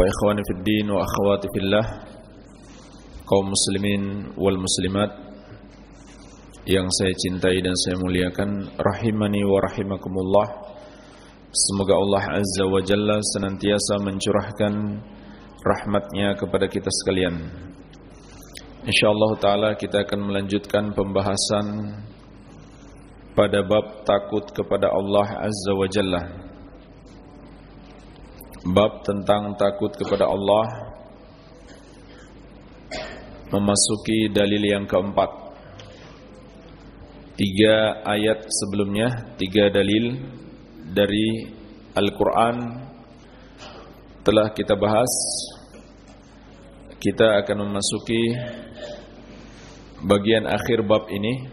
Fa ikhwani fid din wa akhwati fillah kaum muslimin wal muslimat yang saya cintai dan saya muliakan rahimani wa rahimakumullah. Semoga Allah azza wa jalla senantiasa mencurahkan rahmatnya kepada kita sekalian. Insyaallah taala kita akan melanjutkan pembahasan pada bab takut kepada Allah azza wa jalla Bab tentang takut kepada Allah Memasuki dalil yang keempat. Tiga ayat sebelumnya Tiga dalil Dari Al-Quran Telah kita bahas. Kita akan memasuki Bagian akhir bab ini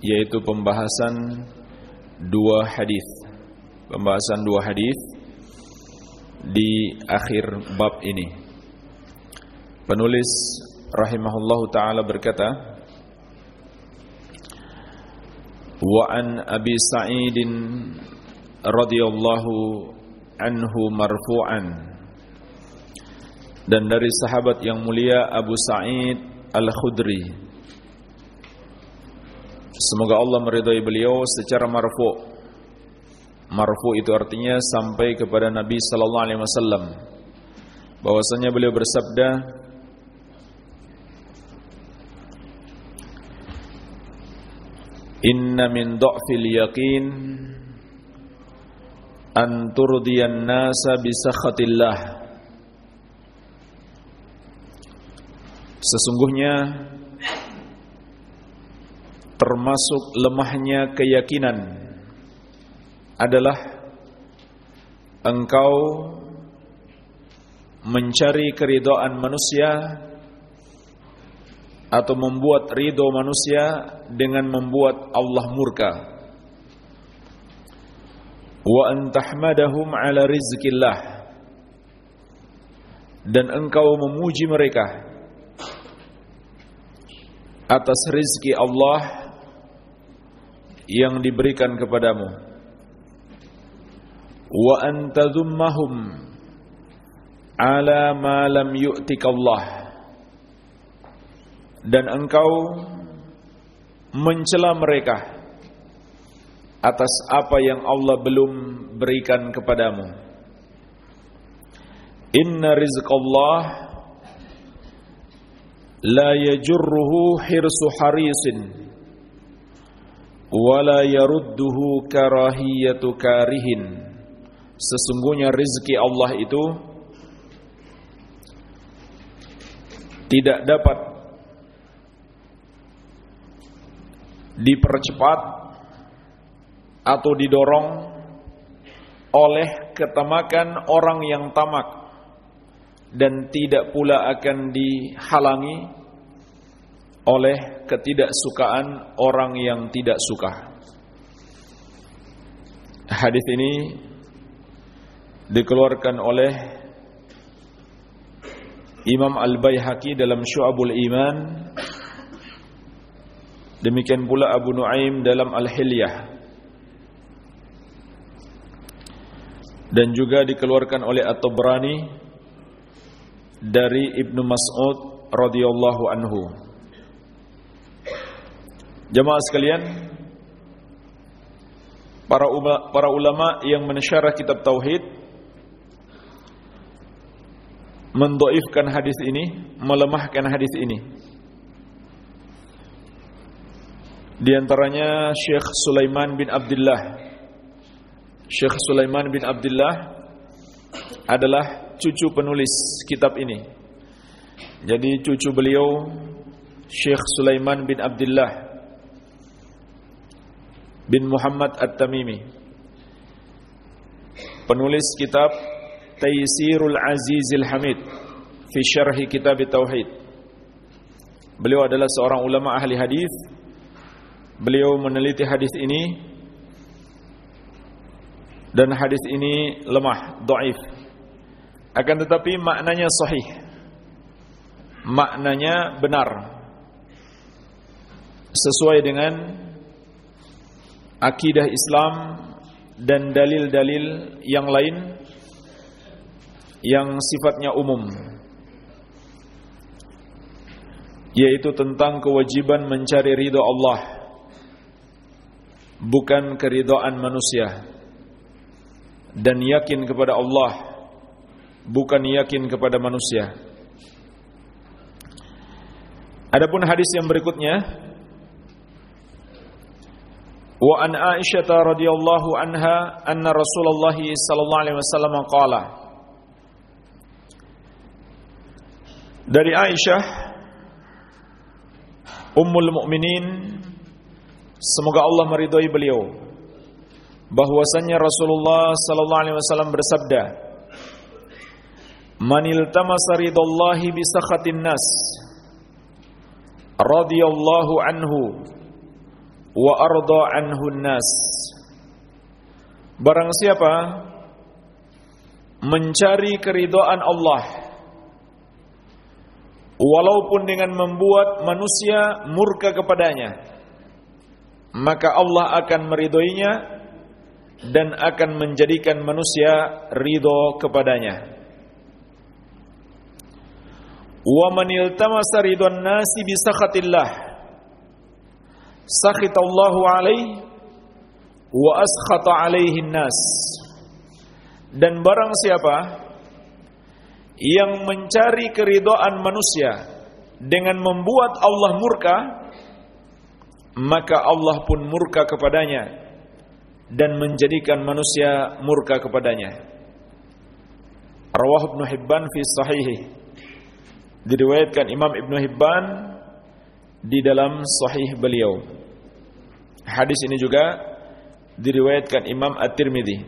Yaitu pembahasan Dua hadis. Pembahasan dua hadis di akhir bab ini. Penulis rahimahullahu taala berkata, "Wa an Abi Sa'id radhiyallahu anhu marfu'an" Dan dari sahabat yang mulia Abu Sa'id Al-Khudri. Semoga Allah meridai beliau secara marfu' Marfu itu artinya sampai kepada Nabi sallallahu alaihi wasallam. Bahwasanya beliau bersabda Inna min dha'fil yaqin an turdiyan nasa bi sakhatillah. Sesungguhnya termasuk lemahnya keyakinan adalah engkau mencari keridhaan manusia atau membuat ridho manusia dengan membuat Allah murka. Wa antahmadahum ala rizkillah dan engkau memuji mereka atas rizki Allah yang diberikan kepadamu wa anta dhummahum ala ma lam yu'tika Allah dan engkau mencela mereka atas apa yang Allah belum berikan kepadamu. Inna rizqallah la yajurruhu hirsu harisin wala yarudduhu karahiyatu karihin Sesungguhnya rizki Allah itu tidak dapat dipercepat atau didorong oleh ketamakan orang yang tamak dan tidak pula akan dihalangi oleh ketidaksukaan orang yang tidak suka. Hadis ini dikeluarkan oleh Imam Al-Baihaqi dalam Syu'abul Iman. Demikian pula Abu Nuaim dalam Al-Hilyah. Dan juga dikeluarkan oleh At-Tabrani dari Ibnu Mas'ud radhiyallahu anhu. Jemaah sekalian para ulama, para ulama yang mensyarah kitab tauhid mendoifkan hadis ini, melemahkan hadis ini. Di antaranya Syekh Sulaiman bin Abdullah. Syekh Sulaiman bin Abdullah adalah cucu penulis kitab ini. Jadi cucu beliau Syekh Sulaiman bin Abdullah bin Muhammad At-Tamimi. Penulis kitab Taysirul Azizil Hamid fi syarhi kitab tauhid. Beliau adalah seorang ulama ahli hadis. Beliau meneliti hadis ini dan hadis ini lemah, dhaif. Akan tetapi maknanya sahih. Maknanya benar. Sesuai dengan akidah Islam dan dalil-dalil yang lain yang sifatnya umum yaitu tentang kewajiban mencari ridho Allah bukan keridhaan manusia dan yakin kepada Allah bukan yakin kepada manusia. Adapun hadis yang berikutnya wa an Aisyah radhiyallahu anha anna Rasulullah sallallahu alaihi wasallam qala Dari Aisyah Ummul Mukminin semoga Allah meridhai beliau. Bahwasanya Rasulullah sallallahu alaihi wasallam bersabda Manil tamasa ridallahi bi sakhatin nas radhiyallahu anhu wa arda anhu nas. Barang siapa mencari keridhaan Allah walaupun dengan membuat manusia murka kepadanya maka Allah akan meridhoinya dan akan menjadikan manusia ridho kepadanya. Wa man iltamasa ridwan nasi bi sakhatillah sakhitallahu alaihi wa askhata alaihi nas dan barang siapa yang mencari keridhaan manusia dengan membuat Allah murka maka Allah pun murka kepadanya dan menjadikan manusia murka kepadanya. Rawah Ibn Hibban fi sahihi. Diriwayatkan Imam Ibn Hibban di dalam sahih beliau. Hadis ini juga diriwayatkan Imam At-Tirmidzi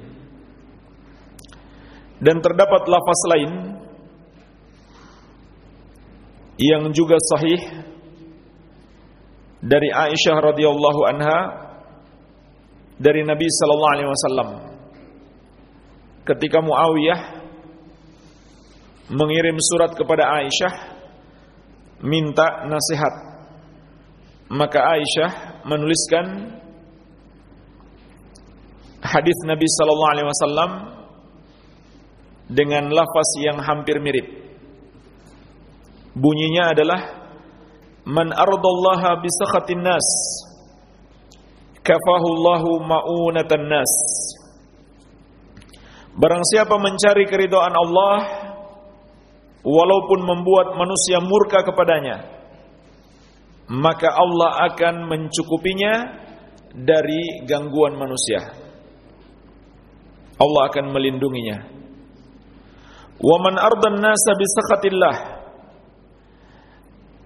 dan terdapat lafaz lain yang juga sahih dari Aisyah radhiyallahu anha dari Nabi sallallahu alaihi wasallam. Ketika Muawiyah mengirim surat kepada Aisyah minta nasihat. Maka Aisyah menuliskan hadis Nabi sallallahu alaihi wasallam dengan lafaz yang hampir mirip Bunyinya adalah Man ardallaha bisakhatin nas Kafahullahu ma'unatan nas. Barang siapa mencari keridhaan Allah Walaupun membuat manusia murka kepadanya Maka Allah akan mencukupinya Dari gangguan manusia. Allah akan melindunginya. Wa man ardan nasa bisakhatillah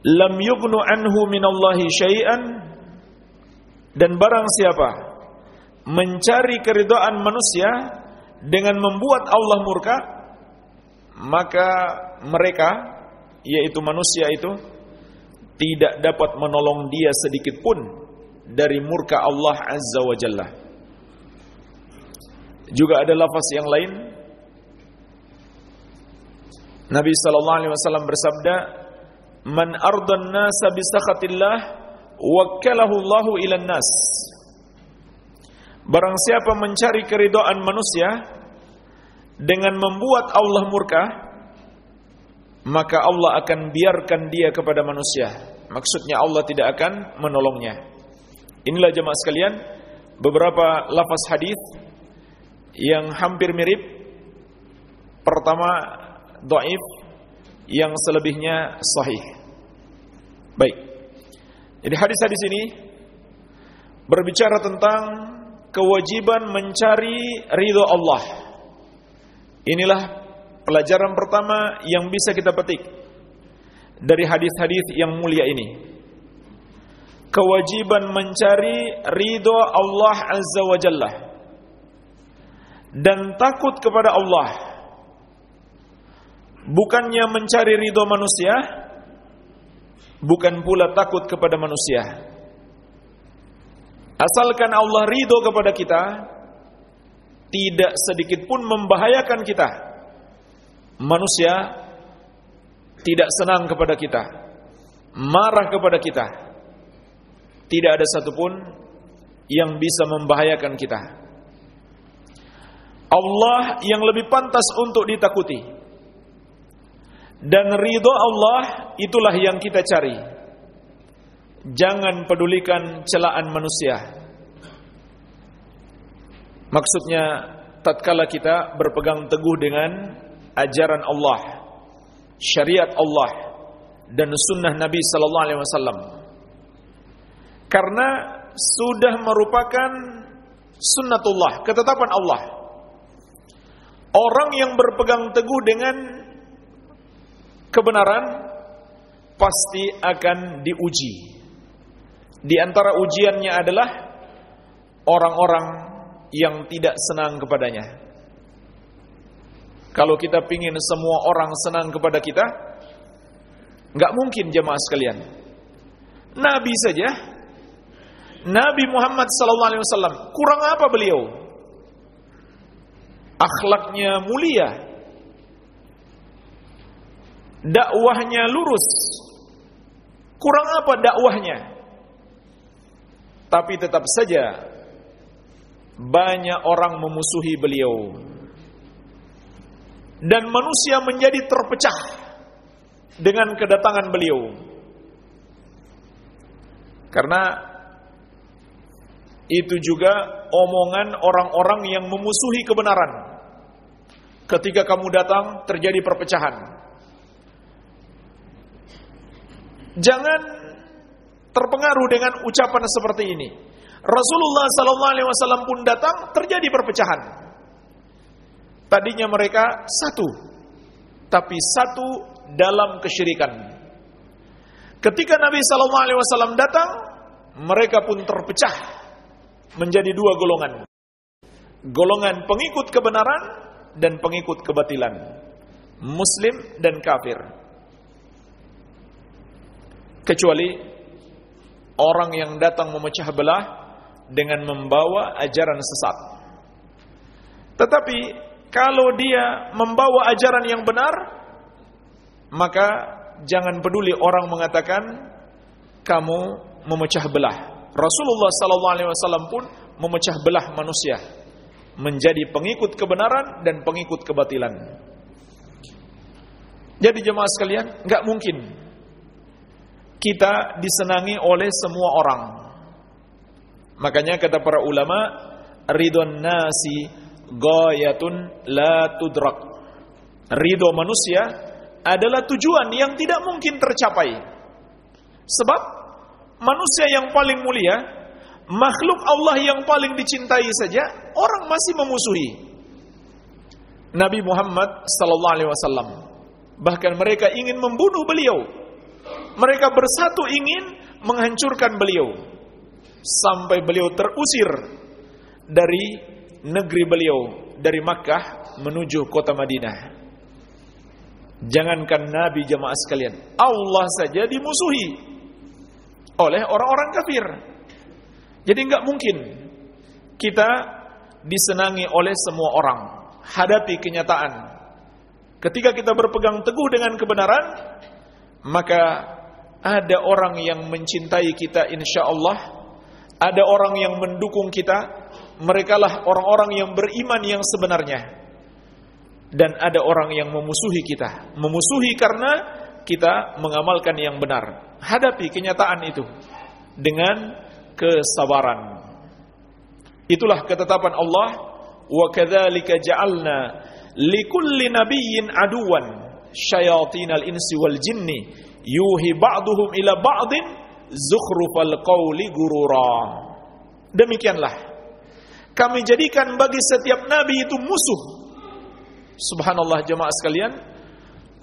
lam anhu minallahi syai'an. Dan barang siapa mencari keridhaan manusia dengan membuat Allah murka maka mereka yaitu manusia itu tidak dapat menolong dia sedikit pun dari murka Allah Azza wa Jalla. Juga ada lafaz yang lain. Nabi sallallahu alaihi wasallam bersabda man ardan nasa bisakhatillah wakkalahu Allahu ilan nas Barang siapa mencari keridhaan manusia dengan membuat Allah murka maka Allah akan biarkan dia kepada manusia. Maksudnya Allah tidak akan menolongnya. Inilah jemaah sekalian beberapa lafaz hadis yang hampir mirip. Pertama dhaif yang selebihnya sahih. Baik. Jadi hadis-hadis ini berbicara tentang kewajiban mencari ridho Allah. Inilah pelajaran pertama yang bisa kita petik dari hadis-hadis yang mulia ini. Kewajiban mencari ridho Allah Azza wa Jalla dan takut kepada Allah bukannya mencari ridho manusia, bukan pula takut kepada manusia. Asalkan Allah ridho kepada kita, tidak sedikit pun membahayakan kita. Manusia tidak senang kepada kita, marah kepada kita. Tidak ada satupun yang bisa membahayakan kita. Allah yang lebih pantas untuk ditakuti. Dan ridho Allah itulah yang kita cari. Jangan pedulikan celaan manusia. Maksudnya tatkala kita berpegang teguh dengan ajaran Allah, syariat Allah dan sunnah Nabi sallallahu alaihi wasallam. Karena sudah merupakan sunnatullah, ketetapan Allah. Orang yang berpegang teguh dengan kebenaran pasti akan diuji. Di antara ujiannya adalah orang-orang yang tidak senang kepadanya. Kalau kita pingin semua orang senang kepada kita, nggak mungkin jemaah sekalian. Nabi saja, Nabi Muhammad SAW, kurang apa beliau? Akhlaknya mulia, dakwahnya lurus. Kurang apa dakwahnya? Tapi tetap saja banyak orang memusuhi beliau. Dan manusia menjadi terpecah dengan kedatangan beliau. Karena itu juga omongan orang-orang yang memusuhi kebenaran. Ketika kamu datang terjadi perpecahan. Jangan terpengaruh dengan ucapan seperti ini. Rasulullah wasallam pun datang terjadi perpecahan. Tadinya mereka satu, tapi satu dalam kesyirikan. Ketika Nabi wasallam datang, mereka pun terpecah menjadi dua golongan. Golongan pengikut kebenaran dan pengikut kebatilan. Muslim dan kafir. Kecuali orang yang datang memecah belah dengan membawa ajaran sesat. Tetapi kalau dia membawa ajaran yang benar, maka jangan peduli orang mengatakan kamu memecah belah. Rasulullah wasallam pun memecah belah manusia menjadi pengikut kebenaran dan pengikut kebatilan. Jadi jemaah sekalian, nggak mungkin kita disenangi oleh semua orang. Makanya kata para ulama, ridon nasi goyatun la tudrak. Ridho manusia adalah tujuan yang tidak mungkin tercapai. Sebab manusia yang paling mulia, makhluk Allah yang paling dicintai saja, orang masih memusuhi. Nabi Muhammad sallallahu alaihi wasallam. Bahkan mereka ingin membunuh beliau. Mereka bersatu ingin menghancurkan beliau sampai beliau terusir dari negeri beliau dari Makkah menuju kota Madinah. Jangankan Nabi jemaah sekalian, Allah saja dimusuhi oleh orang-orang kafir. Jadi nggak mungkin kita disenangi oleh semua orang. Hadapi kenyataan. Ketika kita berpegang teguh dengan kebenaran, maka ada orang yang mencintai kita insya Allah ada orang yang mendukung kita, merekalah orang-orang yang beriman yang sebenarnya. Dan ada orang yang memusuhi kita, memusuhi karena kita mengamalkan yang benar. Hadapi kenyataan itu dengan kesabaran. Itulah ketetapan Allah, wa kadzalika ja'alna likulli nabiyyin aduwan syayatinal insi wal jinni yuhi ba'duhum ila ba'din zukhrufal qawli gurura. Demikianlah kami jadikan bagi setiap nabi itu musuh. Subhanallah jemaah sekalian,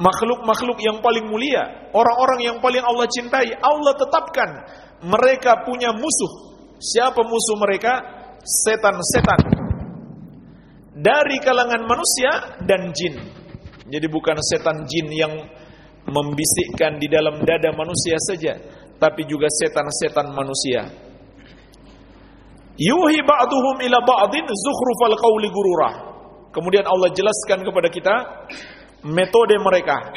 makhluk-makhluk yang paling mulia, orang-orang yang paling Allah cintai, Allah tetapkan mereka punya musuh. Siapa musuh mereka? Setan-setan. Dari kalangan manusia dan jin. Jadi bukan setan jin yang membisikkan di dalam dada manusia saja, tapi juga setan-setan manusia. Yuhi ba'duhum ila ba'din zukhrufal qawli gurura. Kemudian Allah jelaskan kepada kita metode mereka.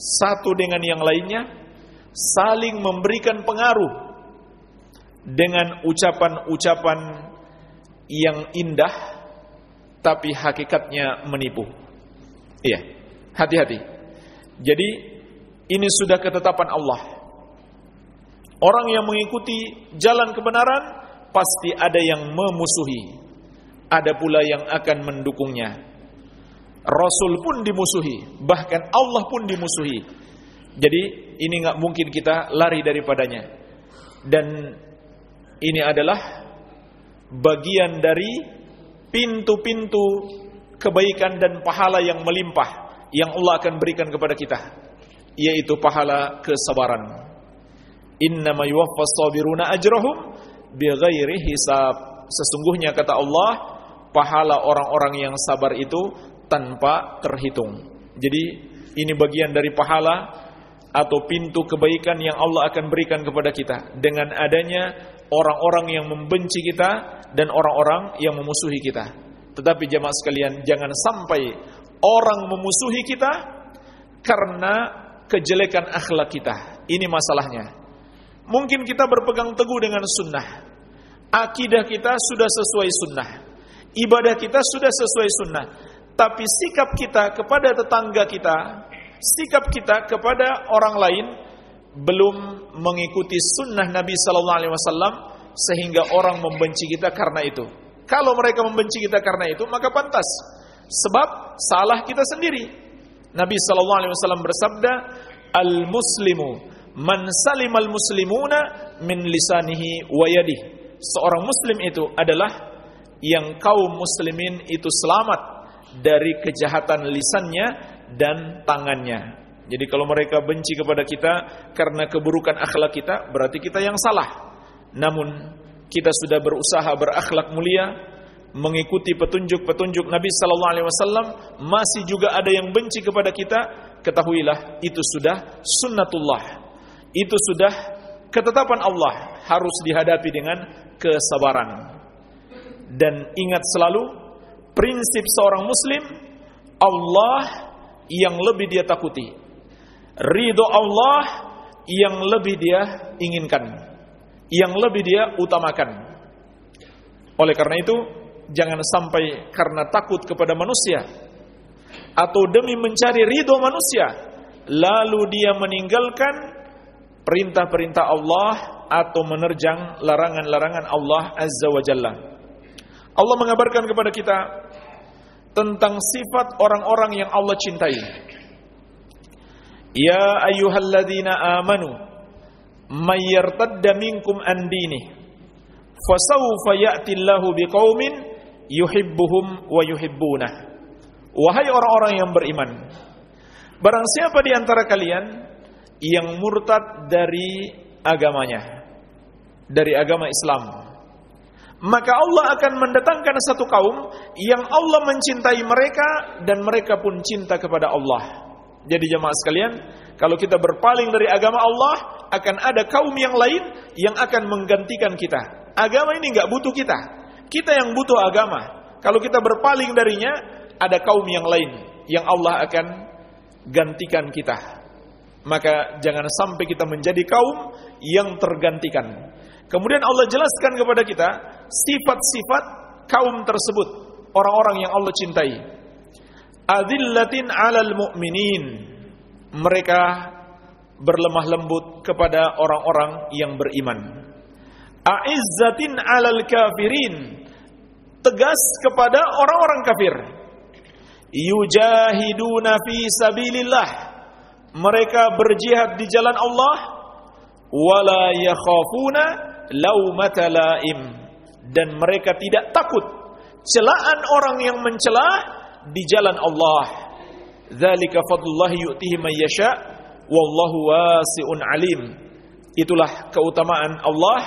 Satu dengan yang lainnya saling memberikan pengaruh dengan ucapan-ucapan yang indah tapi hakikatnya menipu. Iya, hati-hati. Jadi ini sudah ketetapan Allah. Orang yang mengikuti jalan kebenaran pasti ada yang memusuhi. Ada pula yang akan mendukungnya. Rasul pun dimusuhi, bahkan Allah pun dimusuhi. Jadi ini nggak mungkin kita lari daripadanya. Dan ini adalah bagian dari pintu-pintu kebaikan dan pahala yang melimpah yang Allah akan berikan kepada kita yaitu pahala kesabaran. Innama yuwaffas sabiruna ajrahum bighairi hisab. Sesungguhnya kata Allah, pahala orang-orang yang sabar itu tanpa terhitung. Jadi ini bagian dari pahala atau pintu kebaikan yang Allah akan berikan kepada kita dengan adanya orang-orang yang membenci kita dan orang-orang yang memusuhi kita. Tetapi jemaah sekalian, jangan sampai orang memusuhi kita karena kejelekan akhlak kita. Ini masalahnya. Mungkin kita berpegang teguh dengan sunnah. Akidah kita sudah sesuai sunnah. Ibadah kita sudah sesuai sunnah. Tapi sikap kita kepada tetangga kita, sikap kita kepada orang lain belum mengikuti sunnah Nabi Sallallahu Alaihi Wasallam sehingga orang membenci kita karena itu. Kalau mereka membenci kita karena itu, maka pantas. Sebab salah kita sendiri. Nabi Sallallahu Alaihi Wasallam bersabda, al Muslimu man salim al muslimuna min lisanihi wa Seorang Muslim itu adalah yang kaum muslimin itu selamat dari kejahatan lisannya dan tangannya. Jadi kalau mereka benci kepada kita karena keburukan akhlak kita, berarti kita yang salah. Namun kita sudah berusaha berakhlak mulia, mengikuti petunjuk-petunjuk Nabi sallallahu alaihi wasallam, masih juga ada yang benci kepada kita, ketahuilah itu sudah sunnatullah. Itu sudah ketetapan Allah harus dihadapi dengan kesabaran. Dan ingat selalu prinsip seorang muslim Allah yang lebih dia takuti ridho Allah yang lebih dia inginkan, yang lebih dia utamakan. Oleh karena itu, jangan sampai karena takut kepada manusia atau demi mencari ridho manusia, lalu dia meninggalkan perintah-perintah Allah atau menerjang larangan-larangan Allah Azza wa Jalla. Allah mengabarkan kepada kita tentang sifat orang-orang yang Allah cintai. Ya ayyuhalladzina amanu may yartadda minkum an dini fasawfa ya'ti biqaumin yuhibbuhum wa yuhibbunah Wahai orang-orang yang beriman barang siapa di antara kalian yang murtad dari agamanya dari agama Islam maka Allah akan mendatangkan satu kaum yang Allah mencintai mereka dan mereka pun cinta kepada Allah jadi jemaah sekalian, kalau kita berpaling dari agama Allah, akan ada kaum yang lain yang akan menggantikan kita. Agama ini nggak butuh kita. Kita yang butuh agama. Kalau kita berpaling darinya, ada kaum yang lain yang Allah akan gantikan kita. Maka jangan sampai kita menjadi kaum yang tergantikan. Kemudian Allah jelaskan kepada kita sifat-sifat kaum tersebut, orang-orang yang Allah cintai adillatin alal mu'minin mereka berlemah lembut kepada orang-orang yang beriman a'izzatin alal kafirin tegas kepada orang-orang kafir. Yujahiduna fi sabilillah. Mereka berjihad di jalan Allah. Wala yakhafuna laumata laim. Dan mereka tidak takut celaan orang yang mencela di jalan Allah. Dzalika fadlullah yu'tihi man yasha. Wallahu wasi'un alim. Itulah keutamaan Allah,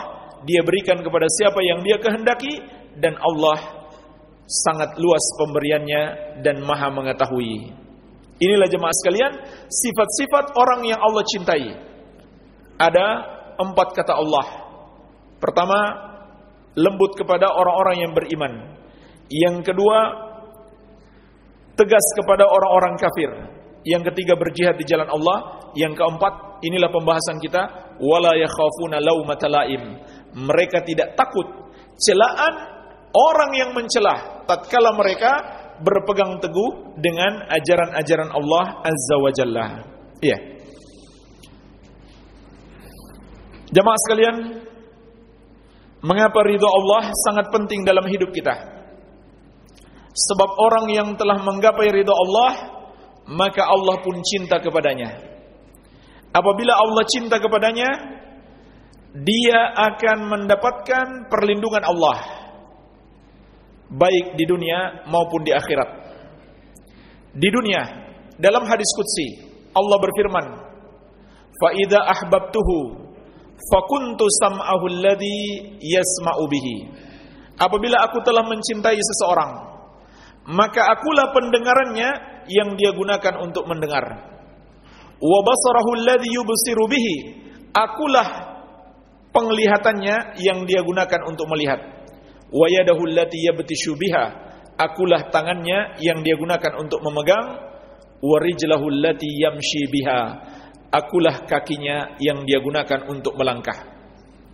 dia berikan kepada siapa yang dia kehendaki dan Allah sangat luas pemberiannya dan maha mengetahui. Inilah jemaah sekalian, sifat-sifat orang yang Allah cintai. Ada empat kata Allah. Pertama, lembut kepada orang-orang yang beriman. Yang kedua, tegas kepada orang-orang kafir. Yang ketiga, berjihad di jalan Allah. Yang keempat, inilah pembahasan kita, wala yakhafuna laumata. Mereka tidak takut celaan orang yang mencelah tatkala mereka berpegang teguh dengan ajaran-ajaran Allah Azza wa Jalla. Iya. Jamaah sekalian, mengapa ridho Allah sangat penting dalam hidup kita? Sebab orang yang telah menggapai ridho Allah, maka Allah pun cinta kepadanya. Apabila Allah cinta kepadanya, dia akan mendapatkan perlindungan Allah baik di dunia maupun di akhirat. Di dunia, dalam hadis qudsi, Allah berfirman, "Fa idza ahbabtuhu fakuntu sam'ahu alladhi yasma'u bihi." Apabila aku telah mencintai seseorang, maka akulah pendengarannya yang dia gunakan untuk mendengar. Wa basarahu alladhi yubsiru. Akulah penglihatannya yang dia gunakan untuk melihat wa yadahu allati yabtishu biha. Akulah tangannya yang dia gunakan untuk memegang. Wa rijlahu allati yamshi biha. Akulah kakinya yang dia gunakan untuk melangkah.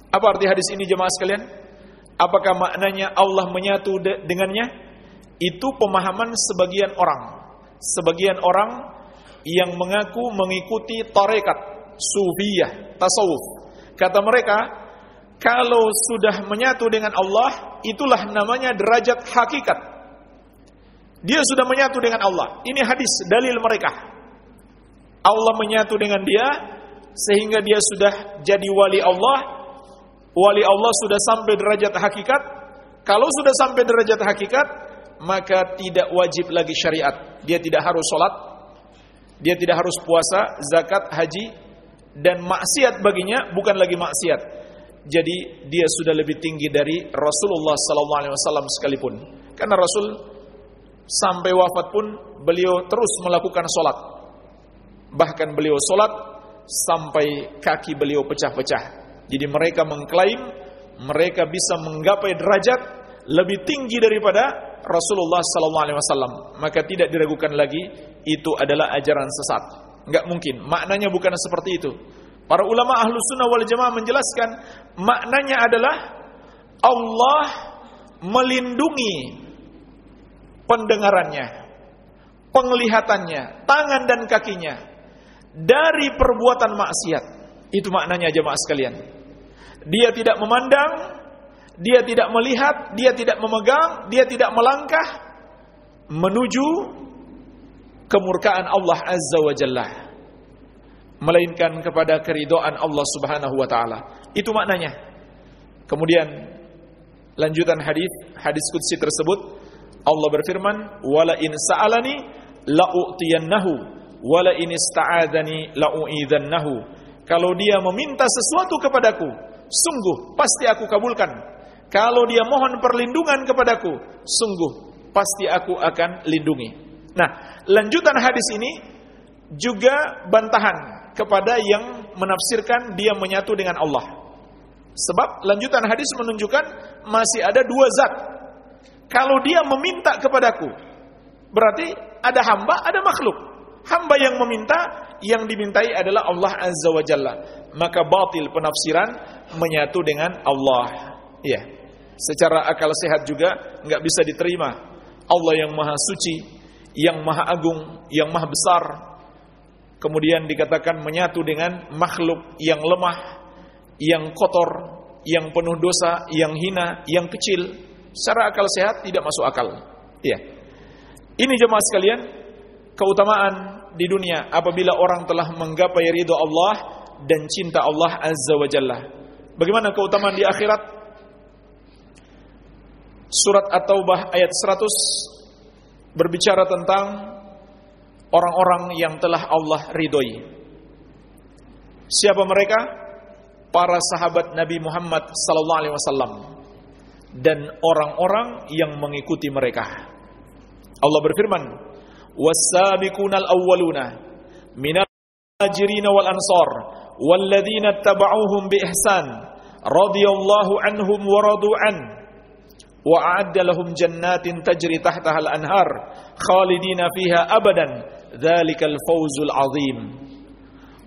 Apa arti hadis ini jemaah sekalian? Apakah maknanya Allah menyatu de dengannya? Itu pemahaman sebagian orang. Sebagian orang yang mengaku mengikuti tarekat sufiyah tasawuf. Kata mereka kalau sudah menyatu dengan Allah, itulah namanya derajat hakikat. Dia sudah menyatu dengan Allah. Ini hadis dalil mereka. Allah menyatu dengan dia sehingga dia sudah jadi wali Allah. Wali Allah sudah sampai derajat hakikat. Kalau sudah sampai derajat hakikat, maka tidak wajib lagi syariat. Dia tidak harus sholat, dia tidak harus puasa, zakat, haji, dan maksiat baginya bukan lagi maksiat jadi dia sudah lebih tinggi dari Rasulullah wasallam sekalipun. Karena Rasul sampai wafat pun beliau terus melakukan solat. Bahkan beliau solat sampai kaki beliau pecah-pecah. Jadi mereka mengklaim mereka bisa menggapai derajat lebih tinggi daripada Rasulullah wasallam. Maka tidak diragukan lagi itu adalah ajaran sesat. Enggak mungkin. Maknanya bukan seperti itu. Para ulama ahlu sunnah wal jamaah menjelaskan maknanya adalah Allah melindungi pendengarannya, penglihatannya, tangan dan kakinya dari perbuatan maksiat. Itu maknanya jemaah sekalian. Dia tidak memandang, dia tidak melihat, dia tidak memegang, dia tidak melangkah menuju kemurkaan Allah Azza wa Jalla melainkan kepada keridoan Allah Subhanahu wa taala. Itu maknanya. Kemudian lanjutan hadis hadis qudsi tersebut Allah berfirman, "Wala in sa'alani la'utiyannahu wala in ista'adzani la'u'idzannahu." Kalau dia meminta sesuatu kepadaku, sungguh pasti aku kabulkan. Kalau dia mohon perlindungan kepadaku, sungguh pasti aku akan lindungi. Nah, lanjutan hadis ini juga bantahan kepada yang menafsirkan dia menyatu dengan Allah. Sebab lanjutan hadis menunjukkan masih ada dua zat. Kalau dia meminta kepadaku, berarti ada hamba, ada makhluk. Hamba yang meminta, yang dimintai adalah Allah Azza wa Jalla. Maka batil penafsiran menyatu dengan Allah. Ya, secara akal sehat juga nggak bisa diterima. Allah yang maha suci, yang maha agung, yang maha besar, kemudian dikatakan menyatu dengan makhluk yang lemah, yang kotor, yang penuh dosa, yang hina, yang kecil, secara akal sehat tidak masuk akal. Ya. Ini jemaah sekalian, keutamaan di dunia apabila orang telah menggapai ridho Allah dan cinta Allah Azza wa Jalla. Bagaimana keutamaan di akhirat? Surat At-Taubah ayat 100 berbicara tentang orang-orang yang telah Allah ridhoi. Siapa mereka? Para sahabat Nabi Muhammad sallallahu alaihi wasallam dan orang-orang yang mengikuti mereka. Allah berfirman, was-sabiqunal awwaluna minal muhajirin wal ansar walladzina tabauhum bi ihsan radhiyallahu anhum wa radu an wa a'adda lahum jannatin tajri tahtaha al-anhar khalidina fiha abadan dzalikal fawzul azim.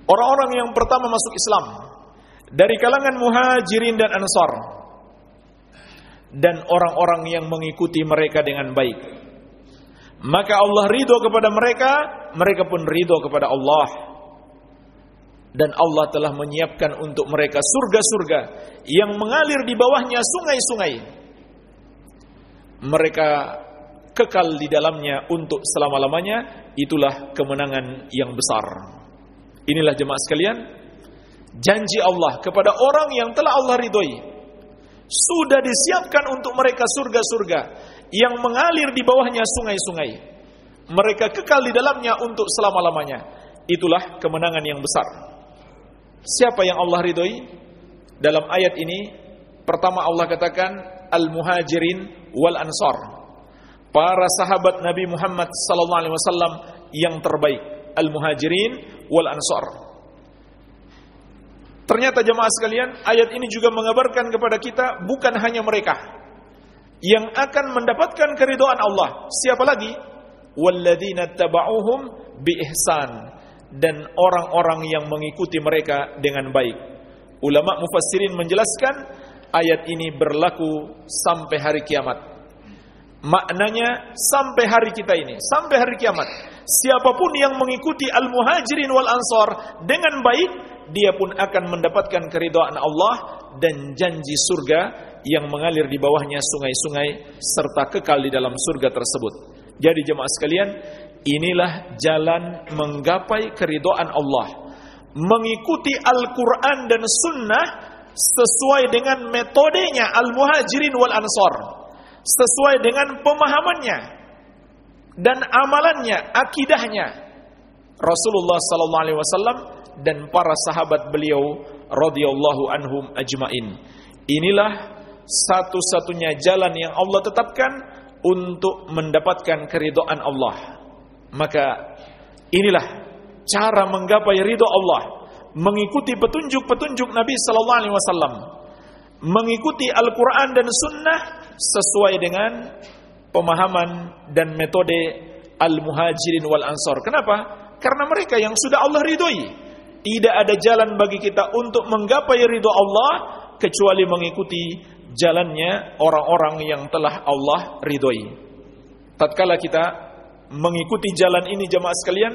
Orang-orang yang pertama masuk Islam dari kalangan muhajirin dan ansar dan orang-orang yang mengikuti mereka dengan baik. Maka Allah ridho kepada mereka mereka pun ridho kepada Allah. Dan Allah telah menyiapkan untuk mereka surga-surga yang mengalir di bawahnya sungai-sungai. Mereka kekal di dalamnya untuk selama-lamanya, itulah kemenangan yang besar. Inilah jemaah sekalian, janji Allah kepada orang yang telah Allah ridhoi. Sudah disiapkan untuk mereka surga-surga yang mengalir di bawahnya sungai-sungai. Mereka kekal di dalamnya untuk selama-lamanya. Itulah kemenangan yang besar. Siapa yang Allah ridhoi? Dalam ayat ini pertama Allah katakan al-muhajirin wal ansar. Para sahabat Nabi Muhammad sallallahu alaihi wasallam yang terbaik, al-muhajirin wal ansar. Ternyata jemaah sekalian, ayat ini juga mengabarkan kepada kita bukan hanya mereka yang akan mendapatkan keridhaan Allah. Siapa lagi? Walladzina tabauhum bi ihsan dan orang-orang yang mengikuti mereka dengan baik. Ulama mufassirin menjelaskan ayat ini berlaku sampai hari kiamat. Maknanya sampai hari kita ini, sampai hari kiamat. Siapa pun yang mengikuti al-muhajirin wal ansar dengan baik, dia pun akan mendapatkan keridhaan Allah dan janji surga yang mengalir di bawahnya sungai-sungai serta kekal di dalam surga tersebut. Jadi jemaah sekalian, Inilah jalan menggapai keridoan Allah. Mengikuti Al-Quran dan Sunnah sesuai dengan metodenya Al-Muhajirin wal Ansor. Sesuai dengan pemahamannya dan amalannya, akidahnya. Rasulullah sallallahu alaihi wasallam dan para sahabat beliau radhiyallahu anhum ajmain. Inilah satu-satunya jalan yang Allah tetapkan untuk mendapatkan keridhaan Allah. Maka inilah cara menggapai ridho Allah, mengikuti petunjuk-petunjuk Nabi sallallahu alaihi wasallam, mengikuti Al-Qur'an dan sunnah sesuai dengan pemahaman dan metode Al-Muhajirin wal Ansar. Kenapa? Karena mereka yang sudah Allah ridhoi. Tidak ada jalan bagi kita untuk menggapai ridho Allah kecuali mengikuti jalannya orang-orang yang telah Allah ridhoi. Tatkala kita mengikuti jalan ini jemaah sekalian,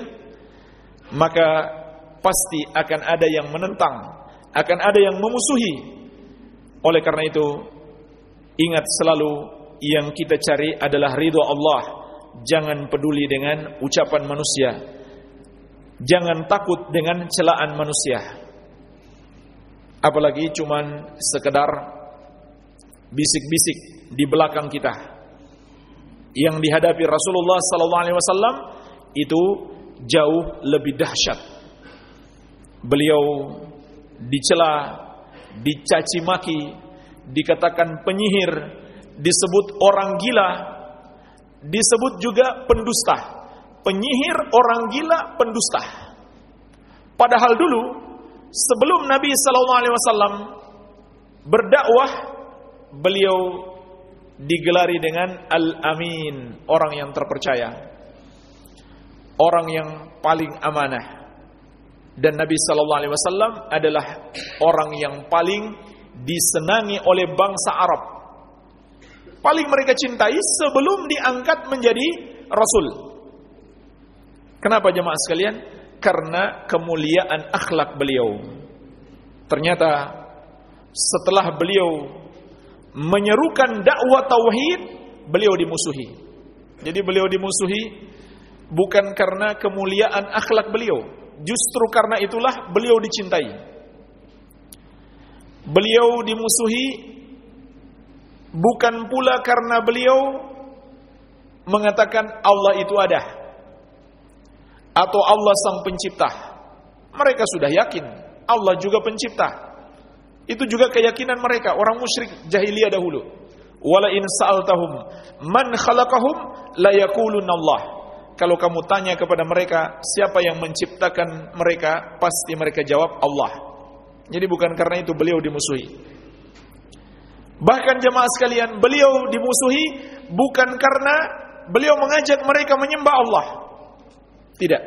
maka pasti akan ada yang menentang, akan ada yang memusuhi. Oleh karena itu, ingat selalu yang kita cari adalah ridho Allah. Jangan peduli dengan ucapan manusia. Jangan takut dengan celaan manusia. Apalagi cuman sekedar bisik-bisik di belakang kita yang dihadapi Rasulullah sallallahu alaihi wasallam itu jauh lebih dahsyat. Beliau dicela, dicaci maki, dikatakan penyihir, disebut orang gila, disebut juga pendusta. Penyihir, orang gila, pendusta. Padahal dulu sebelum Nabi sallallahu alaihi wasallam berdakwah, beliau digelari dengan Al-Amin, orang yang terpercaya. Orang yang paling amanah. Dan Nabi sallallahu alaihi wasallam adalah orang yang paling disenangi oleh bangsa Arab. Paling mereka cintai sebelum diangkat menjadi rasul. Kenapa jemaah sekalian? Karena kemuliaan akhlak beliau. Ternyata setelah beliau menyerukan dakwah tauhid, beliau dimusuhi. Jadi beliau dimusuhi bukan karena kemuliaan akhlak beliau, justru karena itulah beliau dicintai. Beliau dimusuhi bukan pula karena beliau mengatakan Allah itu ada atau Allah sang pencipta. Mereka sudah yakin Allah juga pencipta. Itu juga keyakinan mereka orang musyrik jahiliyah dahulu. Wala in sa'altahum man khalaqahum la Allah. kalau kamu tanya kepada mereka siapa yang menciptakan mereka, pasti mereka jawab Allah. Jadi bukan karena itu beliau dimusuhi. Bahkan jemaah sekalian, beliau dimusuhi bukan karena beliau mengajak mereka menyembah Allah. Tidak.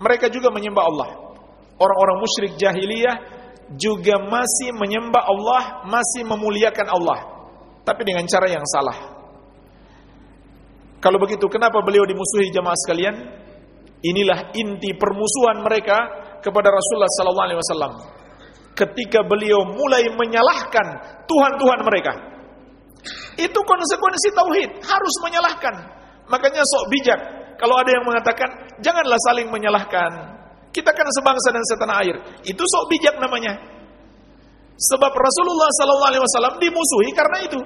Mereka juga menyembah Allah. Orang-orang musyrik jahiliyah juga masih menyembah Allah, masih memuliakan Allah. Tapi dengan cara yang salah. Kalau begitu kenapa beliau dimusuhi jemaah sekalian? Inilah inti permusuhan mereka kepada Rasulullah sallallahu alaihi wasallam. Ketika beliau mulai menyalahkan tuhan-tuhan mereka. Itu konsekuensi tauhid, harus menyalahkan. Makanya sok bijak kalau ada yang mengatakan janganlah saling menyalahkan. Kita kan sebangsa dan setanah air. Itu sok bijak namanya. Sebab Rasulullah wasallam dimusuhi karena itu.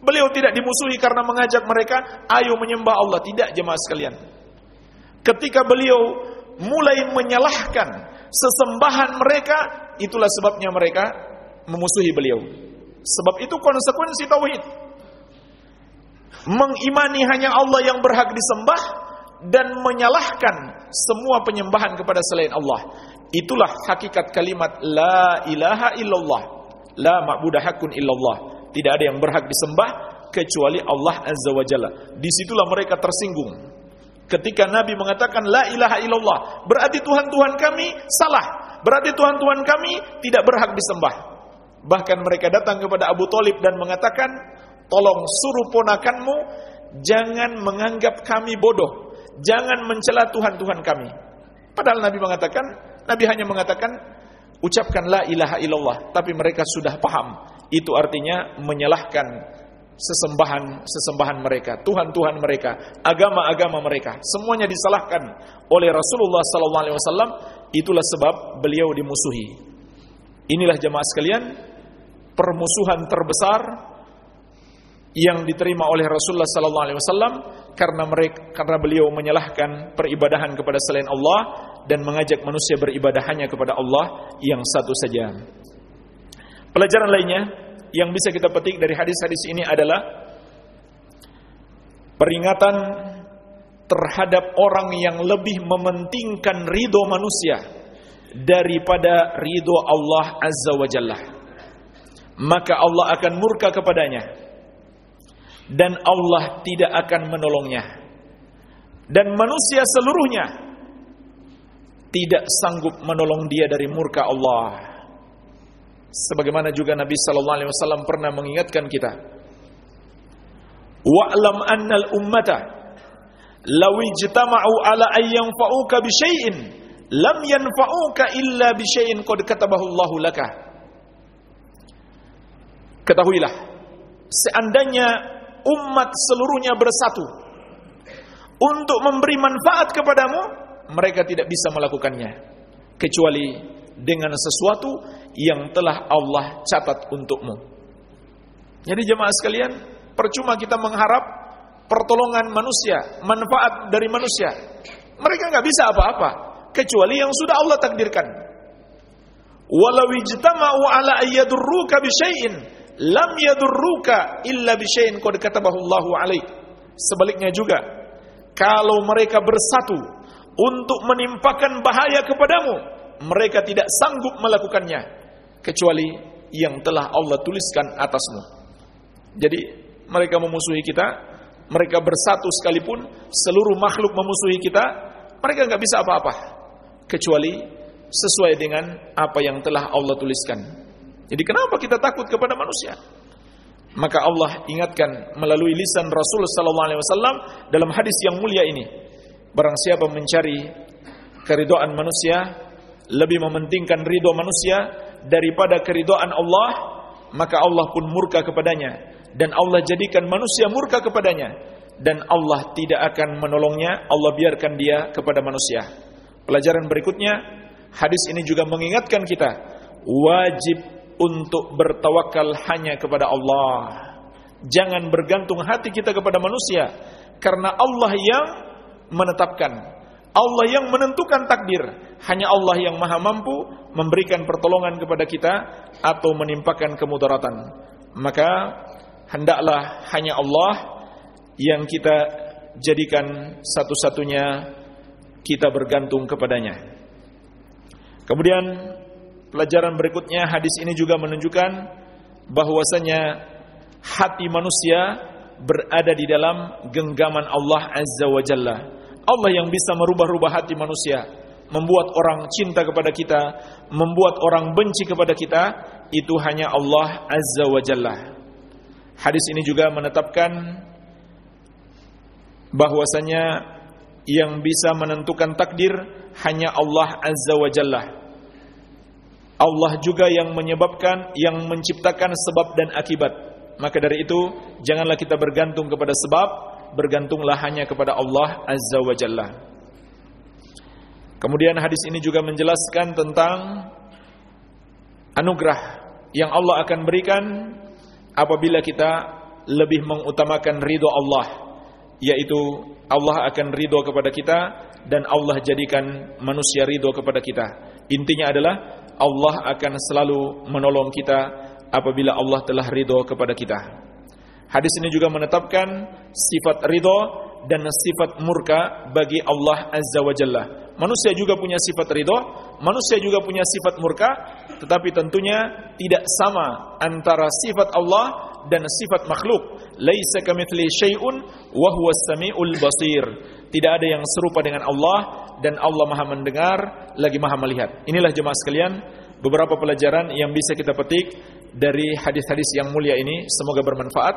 Beliau tidak dimusuhi karena mengajak mereka, ayo menyembah Allah. Tidak jemaah sekalian. Ketika beliau mulai menyalahkan sesembahan mereka, itulah sebabnya mereka memusuhi beliau. Sebab itu konsekuensi tauhid. Mengimani hanya Allah yang berhak disembah dan menyalahkan semua penyembahan kepada selain Allah. Itulah hakikat kalimat la ilaha illallah. La ma'budah hakun illallah. Tidak ada yang berhak disembah kecuali Allah Azza wa Jalla. Di situlah mereka tersinggung. Ketika Nabi mengatakan La ilaha illallah. Berarti Tuhan-Tuhan kami salah. Berarti Tuhan-Tuhan kami tidak berhak disembah. Bahkan mereka datang kepada Abu Talib dan mengatakan, Tolong suruh ponakanmu, jangan menganggap kami bodoh. Jangan mencela Tuhan-Tuhan kami. Padahal Nabi mengatakan, Nabi hanya mengatakan, ucapkan la ilaha illallah. Tapi mereka sudah paham itu artinya menyalahkan sesembahan-sesembahan mereka, tuhan-tuhan mereka, agama-agama mereka, semuanya disalahkan oleh Rasulullah wasallam, itulah sebab beliau dimusuhi. Inilah jemaah sekalian, permusuhan terbesar yang diterima oleh Rasulullah sallallahu alaihi wasallam karena mereka karena beliau menyalahkan peribadahan kepada selain Allah dan mengajak manusia beribadah hanya kepada Allah yang satu saja. Pelajaran lainnya yang bisa kita petik dari hadis-hadis ini adalah peringatan terhadap orang yang lebih mementingkan ridho manusia daripada ridho Allah Azza wa Jalla. Maka Allah akan murka kepadanya dan Allah tidak akan menolongnya. Dan manusia seluruhnya tidak sanggup menolong dia dari murka Allah. Sebagaimana juga Nabi sallallahu alaihi wasallam pernah mengingatkan kita. Wa'lam annal ummata law ijtama'u ala an yanfa'uka bi syai'in lam yanfa'uka illa bi syai'in qad katabahu Allahu laka. Ketahuilah, seandainya umat seluruhnya bersatu untuk memberi manfaat kepadamu, mereka tidak bisa melakukannya kecuali dengan sesuatu yang telah Allah catat untukmu. Jadi jemaah sekalian, percuma kita mengharap pertolongan manusia, manfaat dari manusia. Mereka nggak bisa apa-apa kecuali yang sudah Allah takdirkan. Walau ijtama'u ala ayyadurruka bi syai'in lam yadurruka illa bi syai'in qad katabahu Allahu. Sebaliknya juga, kalau mereka bersatu untuk menimpakan bahaya kepadamu, mereka tidak sanggup melakukannya kecuali yang telah Allah tuliskan atasmu. Jadi mereka memusuhi kita, mereka bersatu sekalipun seluruh makhluk memusuhi kita, mereka nggak bisa apa-apa kecuali sesuai dengan apa yang telah Allah tuliskan. Jadi kenapa kita takut kepada manusia? Maka Allah ingatkan melalui lisan Rasul sallallahu alaihi wasallam dalam hadis yang mulia ini. Barang siapa mencari keridhaan manusia, lebih mementingkan ridho manusia daripada keridhaan Allah, maka Allah pun murka kepadanya dan Allah jadikan manusia murka kepadanya dan Allah tidak akan menolongnya, Allah biarkan dia kepada manusia. Pelajaran berikutnya, hadis ini juga mengingatkan kita wajib untuk bertawakal hanya kepada Allah. Jangan bergantung hati kita kepada manusia karena Allah yang menetapkan Allah yang menentukan takdir. Hanya Allah yang maha mampu memberikan pertolongan kepada kita atau menimpakan kemudaratan. Maka hendaklah hanya Allah yang kita jadikan satu-satunya kita bergantung kepadanya. Kemudian pelajaran berikutnya hadis ini juga menunjukkan bahwasanya hati manusia berada di dalam genggaman Allah Azza wa Jalla. Allah yang bisa merubah-rubah hati manusia, membuat orang cinta kepada kita, membuat orang benci kepada kita, itu hanya Allah Azza wa Jalla. Hadis ini juga menetapkan bahwasanya yang bisa menentukan takdir hanya Allah Azza wa Jalla. Allah juga yang menyebabkan, yang menciptakan sebab dan akibat. Maka dari itu, janganlah kita bergantung kepada sebab, bergantunglah hanya kepada Allah Azza wa Jalla. Kemudian hadis ini juga menjelaskan tentang anugerah yang Allah akan berikan apabila kita lebih mengutamakan ridho Allah, yaitu Allah akan ridho kepada kita dan Allah jadikan manusia ridho kepada kita. Intinya adalah Allah akan selalu menolong kita apabila Allah telah ridho kepada kita. Hadis ini juga menetapkan sifat ridho dan sifat murka bagi Allah Azza wa Jalla. Manusia juga punya sifat ridho, manusia juga punya sifat murka, tetapi tentunya tidak sama antara sifat Allah dan sifat makhluk. Laisa kamitsli syai'un wa samiul basir. Tidak ada yang serupa dengan Allah dan Allah Maha mendengar lagi Maha melihat. Inilah jemaah sekalian beberapa pelajaran yang bisa kita petik dari hadis-hadis yang mulia ini. Semoga bermanfaat.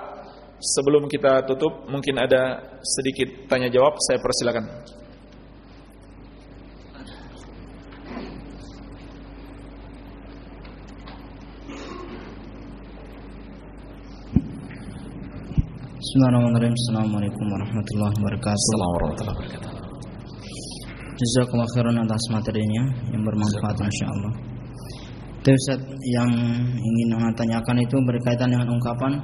Sebelum kita tutup, mungkin ada sedikit tanya jawab, saya persilakan. Bismillahirrahmanirrahim. Assalamualaikum warahmatullahi wabarakatuh. Assalamualaikum warahmatullahi wabarakatuh. Jazakallah khairan atas materinya yang bermanfaat Masya Allah. Ustaz yang ingin saya tanyakan itu berkaitan dengan ungkapan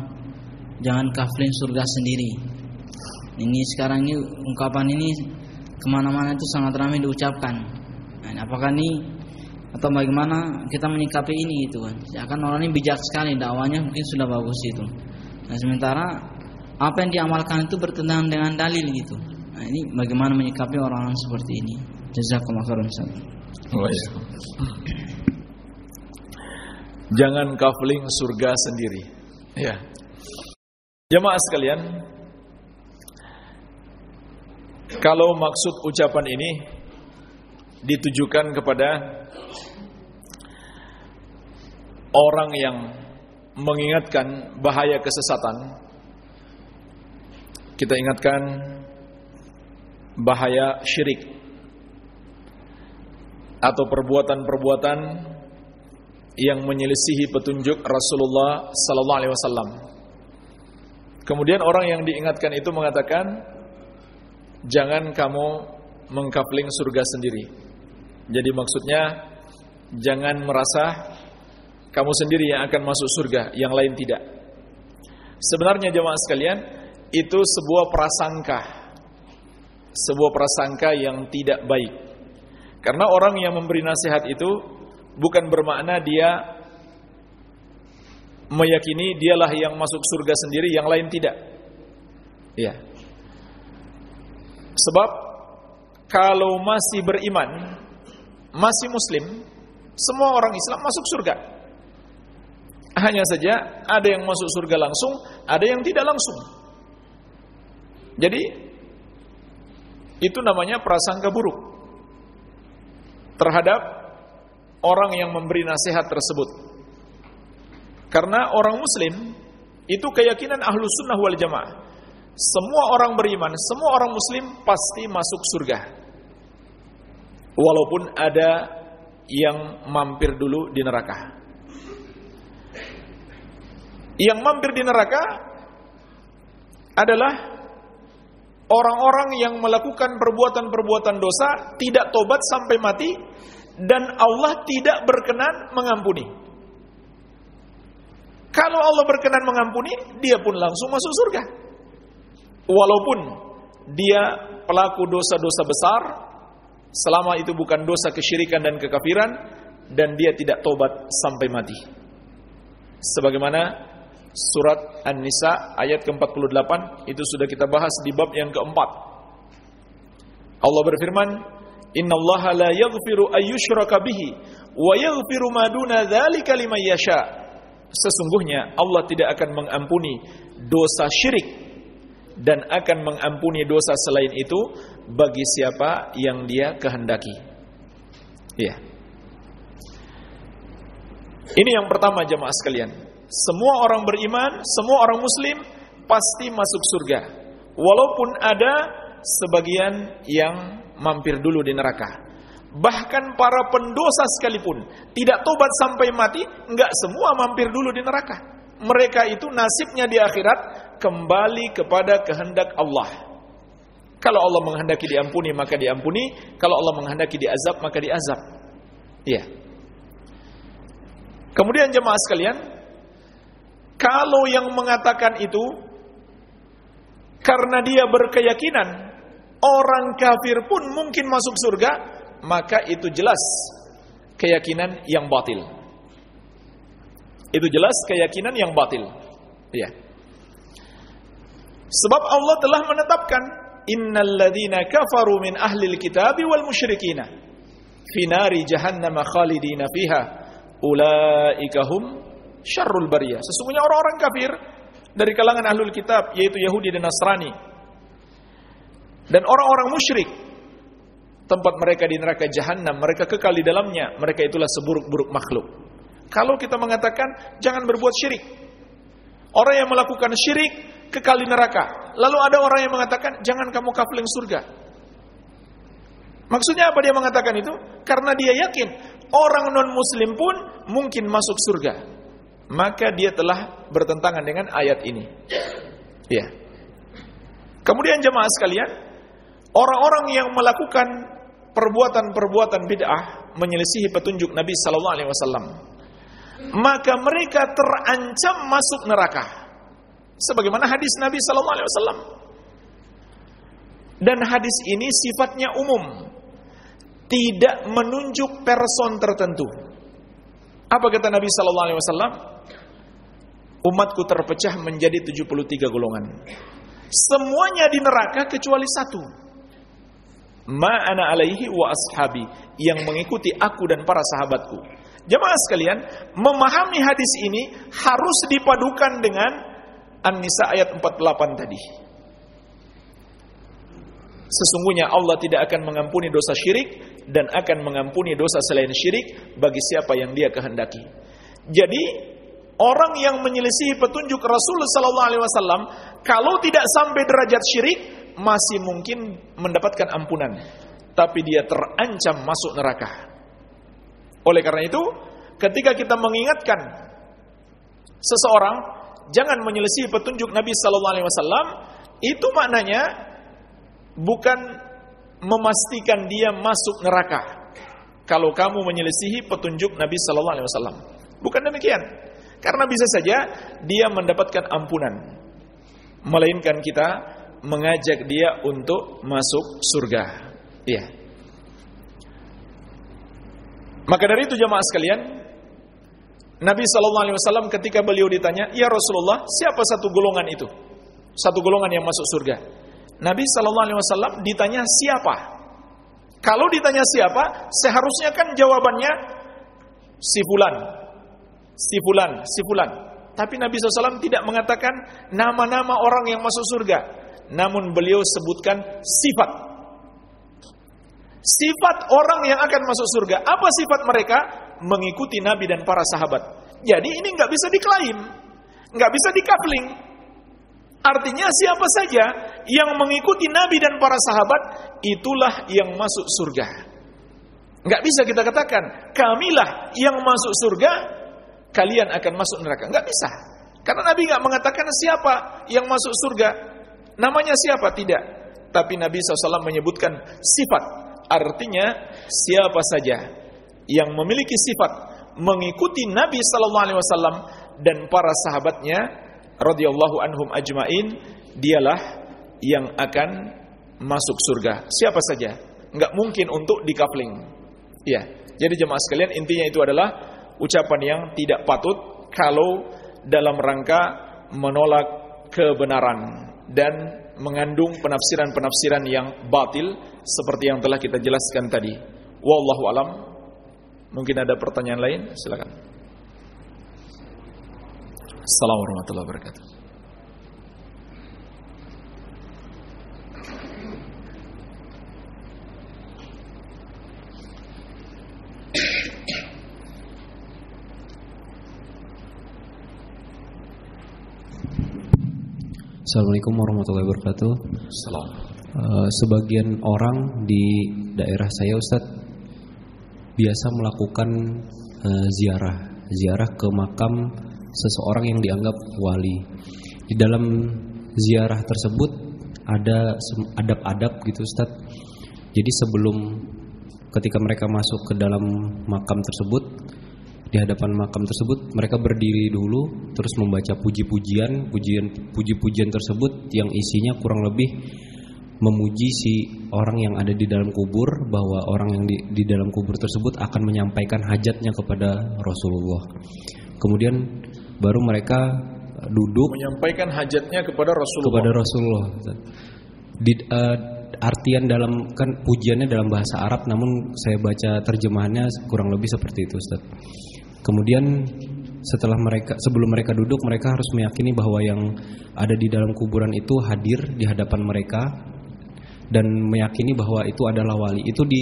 jangan kafling surga sendiri. Ini sekarang ini ungkapan ini ke mana-mana itu sangat ramai diucapkan. Nah, apakah ini atau bagaimana kita menyikapi ini gitu kan? Ya kan orang ini bijak sekali dakwanya mungkin sudah bagus itu. Nah sementara apa yang diamalkan itu bertentangan dengan dalil gitu. Nah, ini bagaimana menyikapi orang-orang seperti ini? Jazakumullah khairan Oh, iya. Jangan kafling surga sendiri. Ya. Jemaah sekalian, kalau maksud ucapan ini ditujukan kepada orang yang mengingatkan bahaya kesesatan kita ingatkan bahaya syirik atau perbuatan-perbuatan yang menyelisihi petunjuk Rasulullah sallallahu alaihi wasallam. Kemudian orang yang diingatkan itu mengatakan jangan kamu mengkapling surga sendiri. Jadi maksudnya jangan merasa kamu sendiri yang akan masuk surga, yang lain tidak. Sebenarnya jemaah sekalian, itu sebuah prasangka. Sebuah prasangka yang tidak baik. Karena orang yang memberi nasihat itu bukan bermakna dia meyakini dialah yang masuk surga sendiri yang lain tidak. Ya sebab kalau masih beriman masih muslim semua orang Islam masuk surga. Hanya saja ada yang masuk surga langsung ada yang tidak langsung jadi itu namanya prasangka buruk terhadap orang yang memberi nasihat tersebut. Karena orang muslim itu keyakinan ahlu sunnah wal jamaah. Semua orang beriman, semua orang muslim pasti masuk surga. Walaupun ada yang mampir dulu di neraka. Yang mampir di neraka adalah orang-orang yang melakukan perbuatan-perbuatan dosa tidak tobat sampai mati dan Allah tidak berkenan mengampuni. Kalau Allah berkenan mengampuni, dia pun langsung masuk surga. Walaupun dia pelaku dosa-dosa besar, selama itu bukan dosa kesyirikan dan kekafiran, dan dia tidak tobat sampai mati. Sebagaimana surat An-Nisa ayat ke-48 itu sudah kita bahas di bab yang keempat. Allah berfirman, "Innallaha la yaghfiru ayyushraka bihi wa yaghfiru ma duna dzalika liman yasha." Sesungguhnya Allah tidak akan mengampuni dosa syirik dan akan mengampuni dosa selain itu bagi siapa yang Dia kehendaki. Iya. Ini yang pertama jemaah sekalian. Semua orang beriman, semua orang muslim pasti masuk surga. Walaupun ada sebagian yang mampir dulu di neraka. Bahkan para pendosa sekalipun tidak tobat sampai mati, enggak semua mampir dulu di neraka. Mereka itu nasibnya di akhirat kembali kepada kehendak Allah. Kalau Allah menghendaki diampuni maka diampuni, kalau Allah menghendaki diazab maka diazab. Iya. Kemudian jemaah sekalian, kalau yang mengatakan itu karena dia berkeyakinan orang kafir pun mungkin masuk surga, maka itu jelas keyakinan yang batil. Itu jelas keyakinan yang batil. Ya. Sebab Allah telah menetapkan innal ladzina kafaru min ahlil kitabi wal musyrikina fi nari jahannam khalidina fiha ulaika hum syarrul bariyah. Sesungguhnya orang-orang kafir dari kalangan ahlul kitab yaitu Yahudi dan Nasrani dan orang-orang musyrik tempat mereka di neraka jahanam, mereka kekal di dalamnya, mereka itulah seburuk-buruk makhluk. Kalau kita mengatakan jangan berbuat syirik. Orang yang melakukan syirik kekal di neraka. Lalu ada orang yang mengatakan jangan kamu kafling surga. Maksudnya apa dia mengatakan itu? Karena dia yakin orang non muslim pun mungkin masuk surga maka dia telah bertentangan dengan ayat ini. Ya. Kemudian jemaah sekalian, orang-orang yang melakukan perbuatan-perbuatan bid'ah menyelisihi petunjuk Nabi sallallahu alaihi wasallam, maka mereka terancam masuk neraka. Sebagaimana hadis Nabi sallallahu alaihi wasallam. Dan hadis ini sifatnya umum. Tidak menunjuk person tertentu. Apa kata Nabi sallallahu alaihi wasallam? Umatku terpecah menjadi 73 golongan. Semuanya di neraka kecuali satu. Ma'ana alaihi wa ashabi yang mengikuti aku dan para sahabatku. Jemaah sekalian, memahami hadis ini harus dipadukan dengan An-Nisa ayat 48 tadi. Sesungguhnya Allah tidak akan mengampuni dosa syirik dan akan mengampuni dosa selain syirik bagi siapa yang Dia kehendaki. Jadi orang yang menyelisihi petunjuk Rasul sallallahu alaihi wasallam kalau tidak sampai derajat syirik masih mungkin mendapatkan ampunan. Tapi dia terancam masuk neraka. Oleh karena itu ketika kita mengingatkan seseorang jangan menyelisihi petunjuk Nabi sallallahu alaihi wasallam itu maknanya bukan memastikan dia masuk neraka. Kalau kamu menyelisihi petunjuk Nabi sallallahu alaihi wasallam. Bukan demikian karena bisa saja dia mendapatkan ampunan. Melainkan kita mengajak dia untuk masuk surga. Iya. Maka dari itu jemaah sekalian, Nabi wasallam ketika beliau ditanya, "Ya Rasulullah, siapa satu golongan itu? Satu golongan yang masuk surga?" Nabi wasallam ditanya siapa? Kalau ditanya siapa, seharusnya kan jawabannya si fulan, si fulan, si fulan. Tapi Nabi SAW tidak mengatakan nama-nama orang yang masuk surga. Namun beliau sebutkan sifat. Sifat orang yang akan masuk surga. Apa sifat mereka? Mengikuti Nabi dan para sahabat. Jadi ini nggak bisa diklaim. nggak bisa dikapling. Artinya siapa saja yang mengikuti Nabi dan para sahabat, itulah yang masuk surga. Nggak bisa kita katakan, kamilah yang masuk surga, kalian akan masuk neraka. Enggak bisa. Karena Nabi enggak mengatakan siapa yang masuk surga. Namanya siapa? Tidak. Tapi Nabi SAW menyebutkan sifat. Artinya siapa saja yang memiliki sifat mengikuti Nabi SAW dan para sahabatnya radhiyallahu anhum ajmain dialah yang akan masuk surga. Siapa saja. Enggak mungkin untuk dikapling. Ya. Jadi jemaah sekalian intinya itu adalah ucapan yang tidak patut kalau dalam rangka menolak kebenaran dan mengandung penafsiran-penafsiran yang batil seperti yang telah kita jelaskan tadi. Wallahu alam. Mungkin ada pertanyaan lain? Silakan. Assalamualaikum warahmatullahi wabarakatuh. Assalamualaikum warahmatullahi wabarakatuh. Salam. Uh, sebagian orang di daerah saya Ustadz biasa melakukan uh, ziarah, ziarah ke makam seseorang yang dianggap wali. Di dalam ziarah tersebut ada adab-adab gitu Ustadz. Jadi sebelum ketika mereka masuk ke dalam makam tersebut di hadapan makam tersebut mereka berdiri dulu terus membaca puji-pujian pujian puji-pujian tersebut yang isinya kurang lebih memuji si orang yang ada di dalam kubur bahwa orang yang di, di dalam kubur tersebut akan menyampaikan hajatnya kepada Rasulullah. Kemudian baru mereka duduk menyampaikan hajatnya kepada Rasulullah. kepada Rasulullah. Di, uh, artian dalam kan pujiannya dalam bahasa Arab namun saya baca terjemahannya kurang lebih seperti itu Ustaz. Kemudian setelah mereka sebelum mereka duduk mereka harus meyakini bahwa yang ada di dalam kuburan itu hadir di hadapan mereka dan meyakini bahwa itu adalah wali. Itu di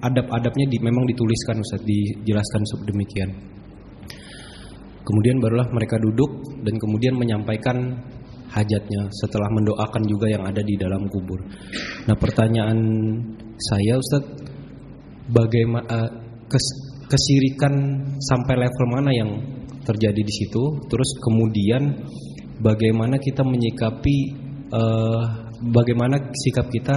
adab-adabnya di, memang dituliskan Ustaz, dijelaskan demikian. Kemudian barulah mereka duduk dan kemudian menyampaikan hajatnya setelah mendoakan juga yang ada di dalam kubur. Nah, pertanyaan saya Ustaz bagaimana uh, kes, kesirikan sampai level mana yang terjadi di situ. Terus kemudian bagaimana kita menyikapi uh, bagaimana sikap kita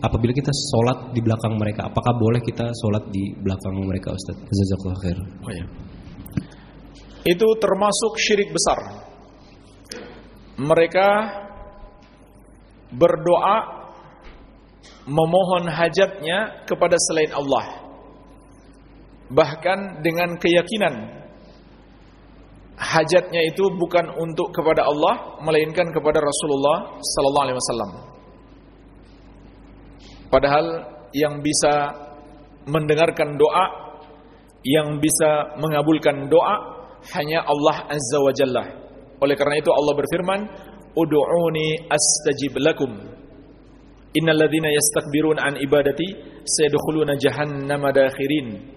apabila kita sholat di belakang mereka? Apakah boleh kita sholat di belakang mereka Ustaz? Oh, ya. itu termasuk syirik besar. Mereka berdoa memohon hajatnya kepada selain Allah bahkan dengan keyakinan hajatnya itu bukan untuk kepada Allah melainkan kepada Rasulullah sallallahu alaihi wasallam. Padahal yang bisa mendengarkan doa, yang bisa mengabulkan doa hanya Allah Azza wa Jalla. Oleh karena itu Allah berfirman, "Ud'uni astajib lakum." Innal ladzina yastakbiruna an ibadati sayadkhuluna jahannama dakhirin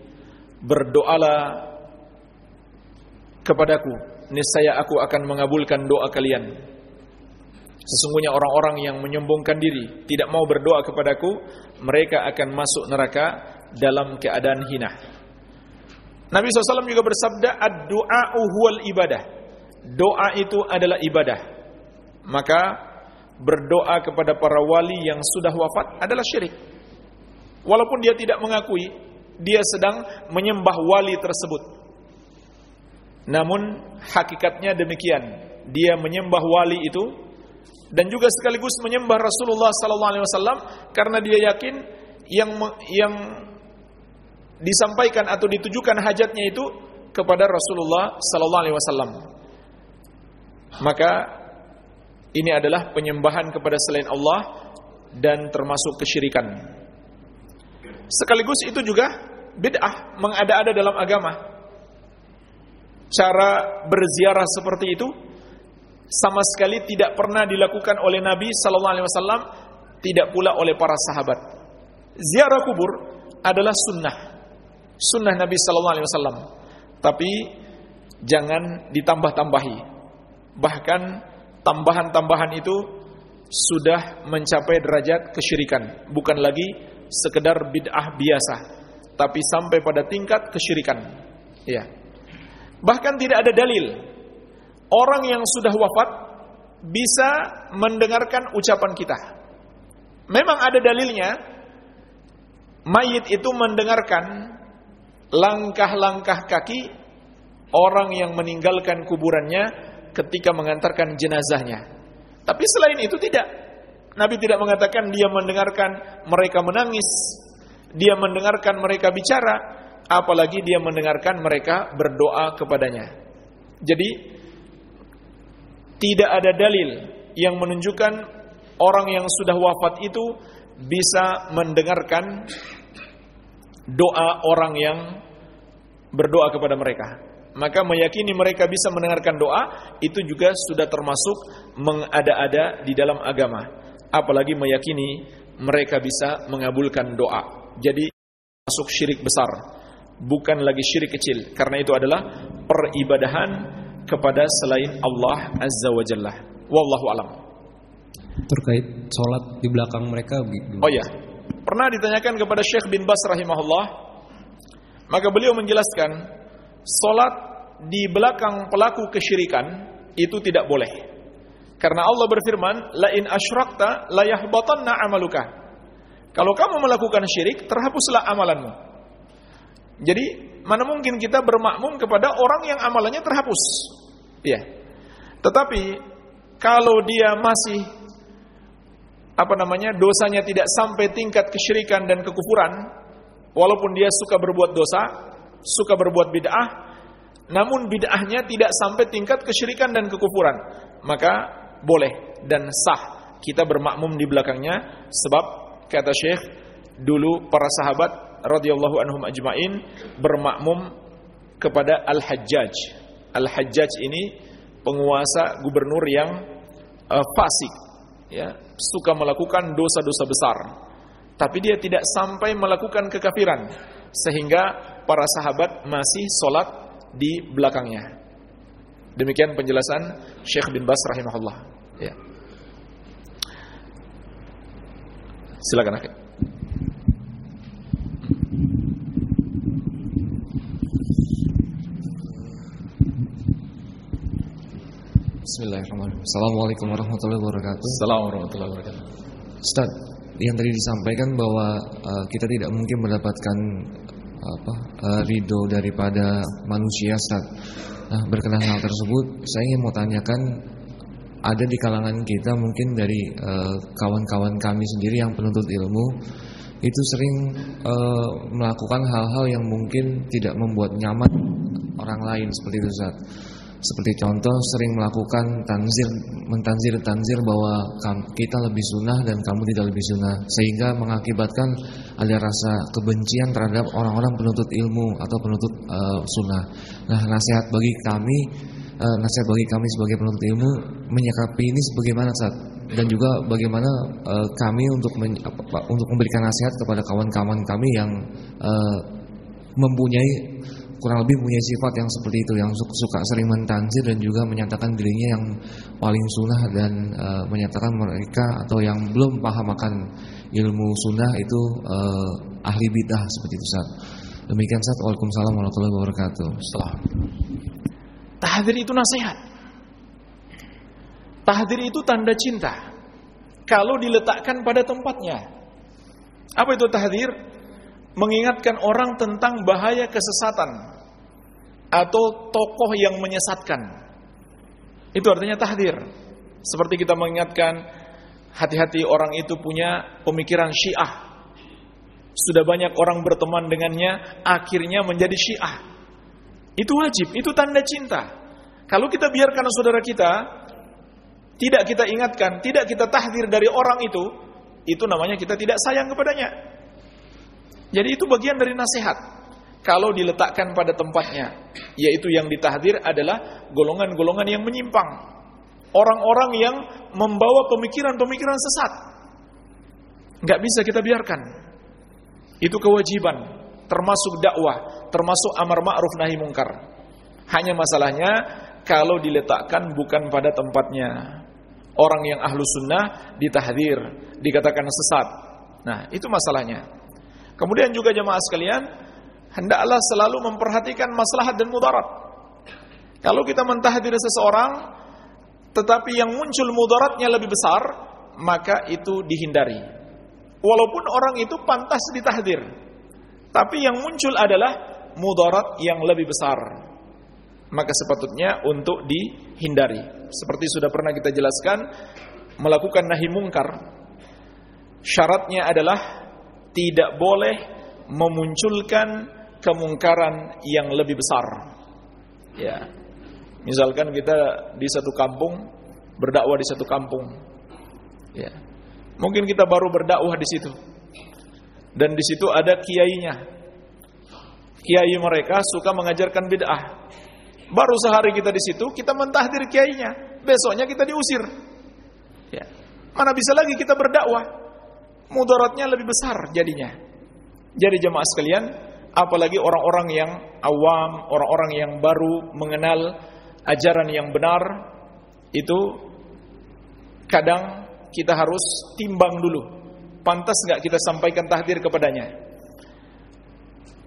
berdoalah kepadaku niscaya aku akan mengabulkan doa kalian. Sesungguhnya orang-orang yang menyombongkan diri tidak mau berdoa kepadaku mereka akan masuk neraka dalam keadaan hina. Nabi SAW juga bersabda ad-du'a huwal ibadah. Doa itu adalah ibadah. Maka berdoa kepada para wali yang sudah wafat adalah syirik. Walaupun dia tidak mengakui dia sedang menyembah wali tersebut. Namun hakikatnya demikian. Dia menyembah wali itu dan juga sekaligus menyembah Rasulullah sallallahu alaihi wasallam karena dia yakin yang yang disampaikan atau ditujukan hajatnya itu kepada Rasulullah sallallahu alaihi wasallam. Maka ini adalah penyembahan kepada selain Allah dan termasuk kesyirikan. Sekaligus itu juga bid'ah mengada-ada dalam agama. Cara berziarah seperti itu sama sekali tidak pernah dilakukan oleh Nabi sallallahu alaihi wasallam, tidak pula oleh para sahabat. Ziarah kubur adalah sunnah. Sunnah Nabi sallallahu alaihi wasallam. Tapi jangan ditambah-tambahi. Bahkan tambahan-tambahan itu sudah mencapai derajat kesyirikan, bukan lagi sekedar bid'ah biasa, tapi sampai pada tingkat kesyirikan. Ya. Bahkan tidak ada dalil orang yang sudah wafat bisa mendengarkan ucapan kita. Memang ada dalilnya mayit itu mendengarkan langkah-langkah kaki orang yang meninggalkan kuburannya ketika mengantarkan jenazahnya. Tapi selain itu tidak. Nabi tidak mengatakan dia mendengarkan mereka menangis, dia mendengarkan mereka bicara, apalagi dia mendengarkan mereka berdoa kepadanya. Jadi tidak ada dalil yang menunjukkan orang yang sudah wafat itu bisa mendengarkan doa orang yang berdoa kepada mereka. Maka meyakini mereka bisa mendengarkan doa itu juga sudah termasuk mengada-ada di dalam agama. Apalagi meyakini mereka bisa mengabulkan doa. Jadi masuk syirik besar, bukan lagi syirik kecil karena itu adalah peribadahan kepada selain Allah Azza wa Jalla. Wallahu alam. Terkait sholat di belakang mereka Oh ya, pernah ditanyakan kepada Syekh bin Bas rahimahullah, maka beliau menjelaskan sholat di belakang pelaku kesyirikan itu tidak boleh. Karena Allah berfirman, la in asyrakta la yahbatanna amaluka. Kalau kamu melakukan syirik, terhapuslah amalanmu. Jadi, mana mungkin kita bermakmum kepada orang yang amalannya terhapus? Iya. Tetapi kalau dia masih apa namanya dosanya tidak sampai tingkat kesyirikan dan kekufuran, walaupun dia suka berbuat dosa, suka berbuat bid'ah, namun bid'ahnya tidak sampai tingkat kesyirikan dan kekufuran, maka boleh dan sah kita bermakmum di belakangnya. Sebab kata Syekh dulu para sahabat radhiyallahu anhum ajmain bermakmum kepada Al-Hajjaj. Al-Hajjaj ini penguasa gubernur yang uh, fasik ya. Suka melakukan dosa-dosa besar. Tapi dia tidak sampai melakukan kekafiran. Sehingga para sahabat masih sholat di belakangnya demikian penjelasan Syekh bin Bas rahimahullah ya silakan akhir Bismillahirrahmanirrahim. Assalamualaikum warahmatullahi wabarakatuh. Assalamualaikum warahmatullahi wabarakatuh. Ustaz, yang tadi disampaikan bahwa uh, kita tidak mungkin mendapatkan apa uh, ridho daripada manusia, Ustaz. Nah, berkenaan hal tersebut, saya ingin mau tanyakan ada di kalangan kita mungkin dari uh, kawan-kawan uh, kami sendiri yang penuntut ilmu itu sering uh, melakukan hal-hal yang mungkin tidak membuat nyaman orang lain seperti itu, Ustaz. Seperti contoh sering melakukan tanzir, mentanzir tanzir bahwa kita lebih sunnah dan kamu tidak lebih sunnah, sehingga mengakibatkan ada rasa kebencian terhadap orang-orang penuntut ilmu atau penuntut uh, sunnah. Nah, nasihat bagi kami, uh, nasihat bagi kami sebagai penuntut ilmu menyikapi ini sebagaimana saat dan juga bagaimana uh, kami untuk men, apa, untuk memberikan nasihat kepada kawan-kawan kami yang uh, mempunyai kurang lebih punya sifat yang seperti itu yang suka sering mentanzir dan juga menyatakan dirinya yang paling sunnah dan e, menyatakan mereka atau yang belum paham akan ilmu sunnah itu e, ahli bidah seperti itu Ustaz. Demikian Ustaz. Waalaikumsalam warahmatullahi wabarakatuh. Tahdir itu nasihat. Tahdir itu tanda cinta. Kalau diletakkan pada tempatnya. Apa itu tahdir? Mengingatkan orang tentang bahaya kesesatan atau tokoh yang menyesatkan. Itu artinya tahdir. Seperti kita mengingatkan hati-hati orang itu punya pemikiran Syiah. Sudah banyak orang berteman dengannya, akhirnya menjadi Syiah. Itu wajib, itu tanda cinta. Kalau kita biarkan saudara kita tidak kita ingatkan, tidak kita tahdir dari orang itu, itu namanya kita tidak sayang kepadanya. Jadi itu bagian dari nasihat. Kalau diletakkan pada tempatnya, yaitu yang ditahdir adalah golongan-golongan yang menyimpang. Orang-orang yang membawa pemikiran-pemikiran sesat. Nggak bisa kita biarkan. Itu kewajiban, termasuk dakwah, termasuk amar ma'ruf nahi mungkar. Hanya masalahnya kalau diletakkan bukan pada tempatnya. Orang yang ahlu sunnah ditahdir, dikatakan sesat. Nah, itu masalahnya. Kemudian juga jemaah sekalian, hendaklah selalu memperhatikan maslahat dan mudarat. Kalau kita mentahdir seseorang, tetapi yang muncul mudaratnya lebih besar, maka itu dihindari. Walaupun orang itu pantas ditahdir, tapi yang muncul adalah mudarat yang lebih besar. Maka sepatutnya untuk dihindari. Seperti sudah pernah kita jelaskan, melakukan nahi mungkar syaratnya adalah tidak boleh memunculkan kemungkaran yang lebih besar. Ya. Misalkan kita di satu kampung berdakwah di satu kampung. Ya. Mungkin kita baru berdakwah di situ. Dan di situ ada kiainya. Kiai mereka suka mengajarkan bid'ah. Baru sehari kita di situ, kita mentahdir kiainya. Besoknya kita diusir. Ya. Mana bisa lagi kita berdakwah? Mudaratnya lebih besar jadinya. Jadi jemaah sekalian, apalagi orang-orang yang awam, orang-orang yang baru mengenal ajaran yang benar, itu kadang kita harus timbang dulu. Pantas nggak kita sampaikan tahdir kepadanya?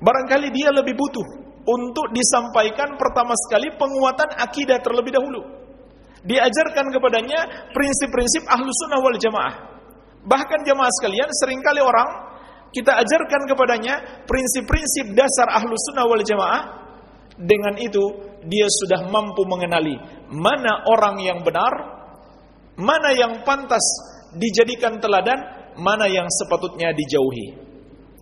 Barangkali dia lebih butuh untuk disampaikan pertama sekali penguatan akidah terlebih dahulu. Diajarkan kepadanya prinsip-prinsip ahlu sunnah wal jamaah. Bahkan jamaah sekalian sering kali orang kita ajarkan kepadanya prinsip-prinsip dasar ahlu sunnah wal jamaah. Dengan itu dia sudah mampu mengenali mana orang yang benar, mana yang pantas dijadikan teladan, mana yang sepatutnya dijauhi.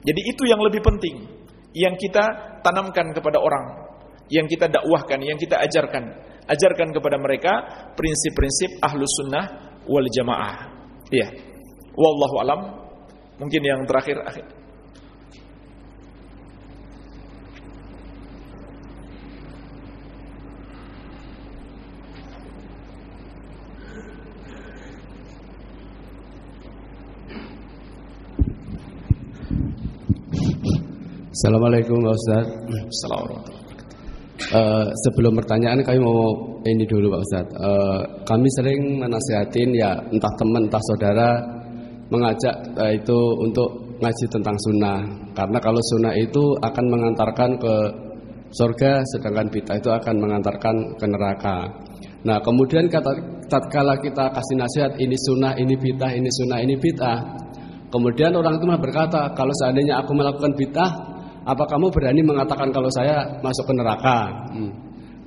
Jadi itu yang lebih penting yang kita tanamkan kepada orang, yang kita dakwahkan, yang kita ajarkan. Ajarkan kepada mereka prinsip-prinsip ahlu sunnah wal jamaah. Iya. Wallahu alam. Mungkin yang terakhir akhir. Assalamualaikum Pak Ustaz. Assalamualaikum. Uh, sebelum pertanyaan kami mau ini dulu Pak Ustaz. Uh, kami sering menasihatin ya entah teman entah saudara mengajak uh, itu untuk ngaji tentang sunnah karena kalau sunnah itu akan mengantarkan ke surga sedangkan bid'ah itu akan mengantarkan ke neraka. Nah kemudian kata tatkala kita kasih nasihat ini sunnah ini bid'ah ini sunnah ini bid'ah kemudian orang itu malah berkata kalau seandainya aku melakukan bid'ah apa kamu berani mengatakan kalau saya masuk ke neraka? Hmm.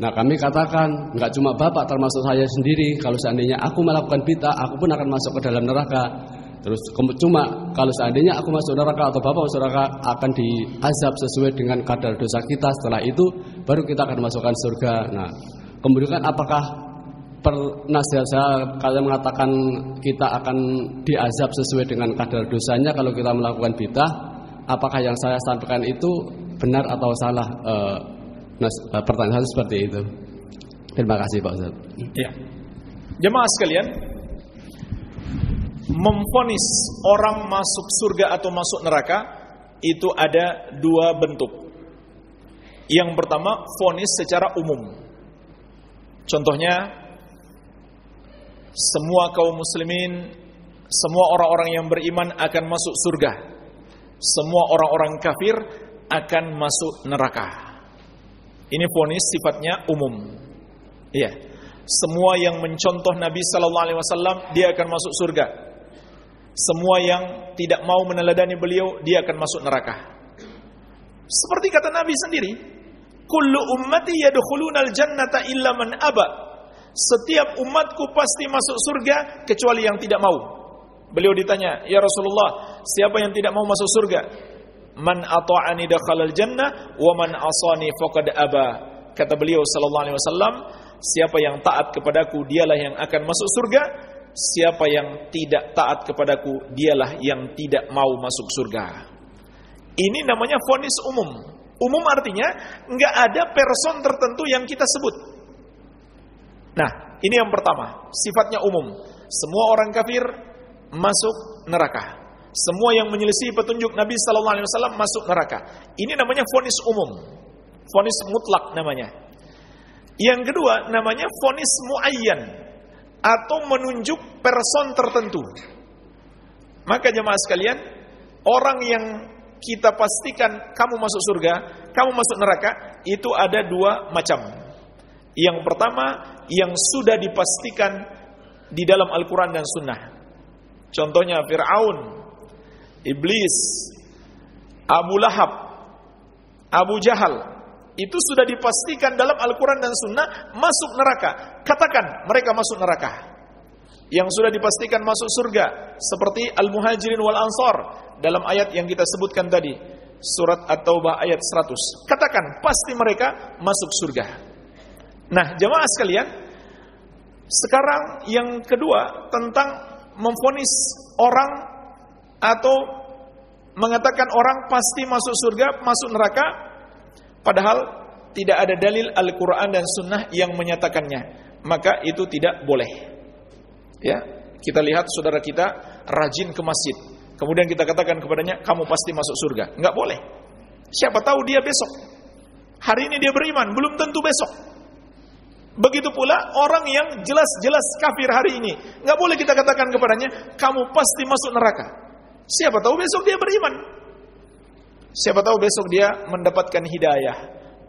Nah kami katakan nggak cuma bapak termasuk saya sendiri kalau seandainya aku melakukan bid'ah aku pun akan masuk ke dalam neraka. Terus cuma kalau seandainya aku masuk neraka atau bapak masuk neraka akan diazab sesuai dengan kadar dosa kita. Setelah itu baru kita akan masukkan surga. Nah kemudian apakah per nasihat saya kalian mengatakan kita akan diazab sesuai dengan kadar dosanya kalau kita melakukan bid'ah? Apakah yang saya sampaikan itu benar atau salah? Uh, nas, uh, pertanyaan seperti itu. Terima kasih Pak Ustaz. Ya jemaah sekalian memfonis orang masuk surga atau masuk neraka itu ada dua bentuk yang pertama fonis secara umum contohnya semua kaum muslimin semua orang-orang yang beriman akan masuk surga semua orang-orang kafir akan masuk neraka. Ini fonis sifatnya umum. Iya. Semua yang mencontoh Nabi sallallahu alaihi wasallam dia akan masuk surga. Semua yang tidak mau meneladani beliau dia akan masuk neraka. Seperti kata Nabi sendiri, "Kullu ummati yadkhulunal jannata illa man aba." Setiap umatku pasti masuk surga kecuali yang tidak mau. Beliau ditanya, "Ya Rasulullah, siapa yang tidak mau masuk surga?" Man ata'ani dakhalal jannah wa man asani faqad aba. Kata beliau sallallahu alaihi wasallam, siapa yang taat kepadaku dialah yang akan masuk surga, siapa yang tidak taat kepadaku dialah yang tidak mau masuk surga. Ini namanya fonis umum. Umum artinya enggak ada person tertentu yang kita sebut. Nah, ini yang pertama, sifatnya umum. Semua orang kafir masuk neraka. Semua yang menyelisih petunjuk Nabi sallallahu alaihi wasallam masuk neraka. Ini namanya fonis umum. Fonis mutlak namanya. Yang kedua namanya fonis muayyan atau menunjuk person tertentu. Maka jemaah sekalian, orang yang kita pastikan kamu masuk surga, kamu masuk neraka, itu ada dua macam. Yang pertama, yang sudah dipastikan di dalam Al-Quran dan Sunnah. Contohnya Fir'aun, Iblis, Abu Lahab, Abu Jahal. Itu sudah dipastikan dalam Al-Quran dan Sunnah masuk neraka. Katakan mereka masuk neraka. Yang sudah dipastikan masuk surga. Seperti Al-Muhajirin wal Ansar. Dalam ayat yang kita sebutkan tadi. Surat At-Taubah ayat 100. Katakan pasti mereka masuk surga. Nah jamaah sekalian. Sekarang yang kedua tentang memfonis orang atau mengatakan orang pasti masuk surga, masuk neraka padahal tidak ada dalil Al-Qur'an dan Sunnah yang menyatakannya. Maka itu tidak boleh. Ya, kita lihat saudara kita rajin ke masjid. Kemudian kita katakan kepadanya, kamu pasti masuk surga. Enggak boleh. Siapa tahu dia besok. Hari ini dia beriman, belum tentu besok. Begitu pula orang yang jelas-jelas kafir hari ini. Enggak boleh kita katakan kepadanya, kamu pasti masuk neraka. Siapa tahu besok dia beriman. Siapa tahu besok dia mendapatkan hidayah.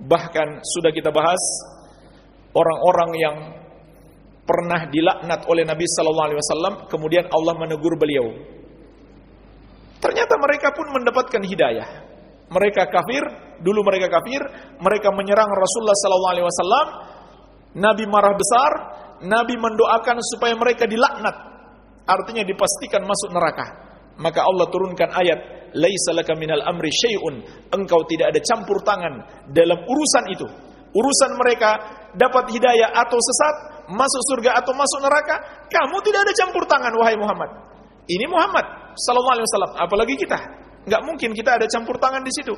Bahkan sudah kita bahas orang-orang yang pernah dilaknat oleh Nabi sallallahu alaihi wasallam kemudian Allah menegur beliau. Ternyata mereka pun mendapatkan hidayah. Mereka kafir, dulu mereka kafir, mereka menyerang Rasulullah sallallahu alaihi wasallam. Nabi marah besar, Nabi mendoakan supaya mereka dilaknat. Artinya dipastikan masuk neraka. Maka Allah turunkan ayat, "Laisa minal amri syai'un." Engkau tidak ada campur tangan dalam urusan itu. Urusan mereka dapat hidayah atau sesat, masuk surga atau masuk neraka, kamu tidak ada campur tangan wahai Muhammad. Ini Muhammad sallallahu alaihi wasallam, apalagi kita. Enggak mungkin kita ada campur tangan di situ.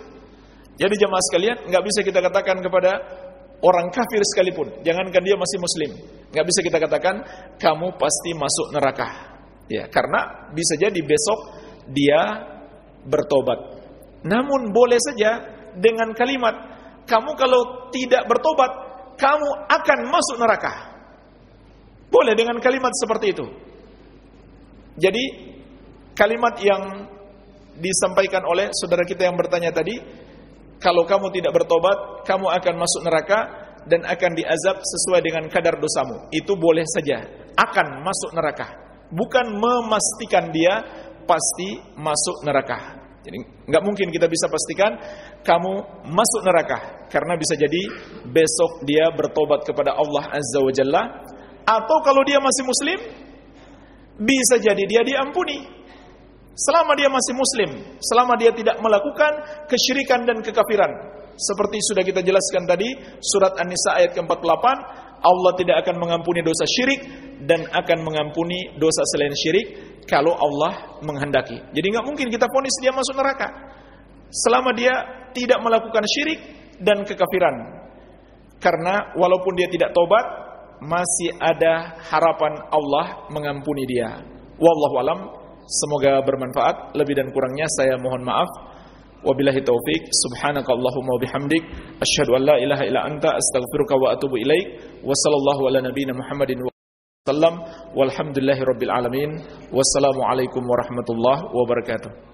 Jadi jemaah sekalian, enggak bisa kita katakan kepada orang kafir sekalipun, jangankan dia masih muslim, enggak bisa kita katakan kamu pasti masuk neraka. Ya, karena bisa jadi besok dia bertobat. Namun boleh saja dengan kalimat kamu kalau tidak bertobat, kamu akan masuk neraka. Boleh dengan kalimat seperti itu. Jadi kalimat yang disampaikan oleh saudara kita yang bertanya tadi, kalau kamu tidak bertobat, kamu akan masuk neraka dan akan diazab sesuai dengan kadar dosamu. Itu boleh saja, akan masuk neraka. Bukan memastikan dia pasti masuk neraka. Jadi nggak mungkin kita bisa pastikan kamu masuk neraka karena bisa jadi besok dia bertobat kepada Allah Azza wa Jalla atau kalau dia masih muslim bisa jadi dia diampuni selama dia masih muslim, selama dia tidak melakukan kesyirikan dan kekafiran. Seperti sudah kita jelaskan tadi, surat An-Nisa ayat ke-48, Allah tidak akan mengampuni dosa syirik dan akan mengampuni dosa selain syirik kalau Allah menghendaki. Jadi nggak mungkin kita ponis dia masuk neraka selama dia tidak melakukan syirik dan kekafiran. Karena walaupun dia tidak tobat, masih ada harapan Allah mengampuni dia. Wallahu alam. Semoga bermanfaat. Lebih dan kurangnya saya mohon maaf. وبالله التوفيق. سبحانك اللهم وبحمدك أشهد أن لا إله إلا أنت أستغفرك وأتوب إليك. وصلى الله على نبينا محمد وسلم والحمد لله رب العالمين. والسلام عليكم ورحمة الله وبركاته.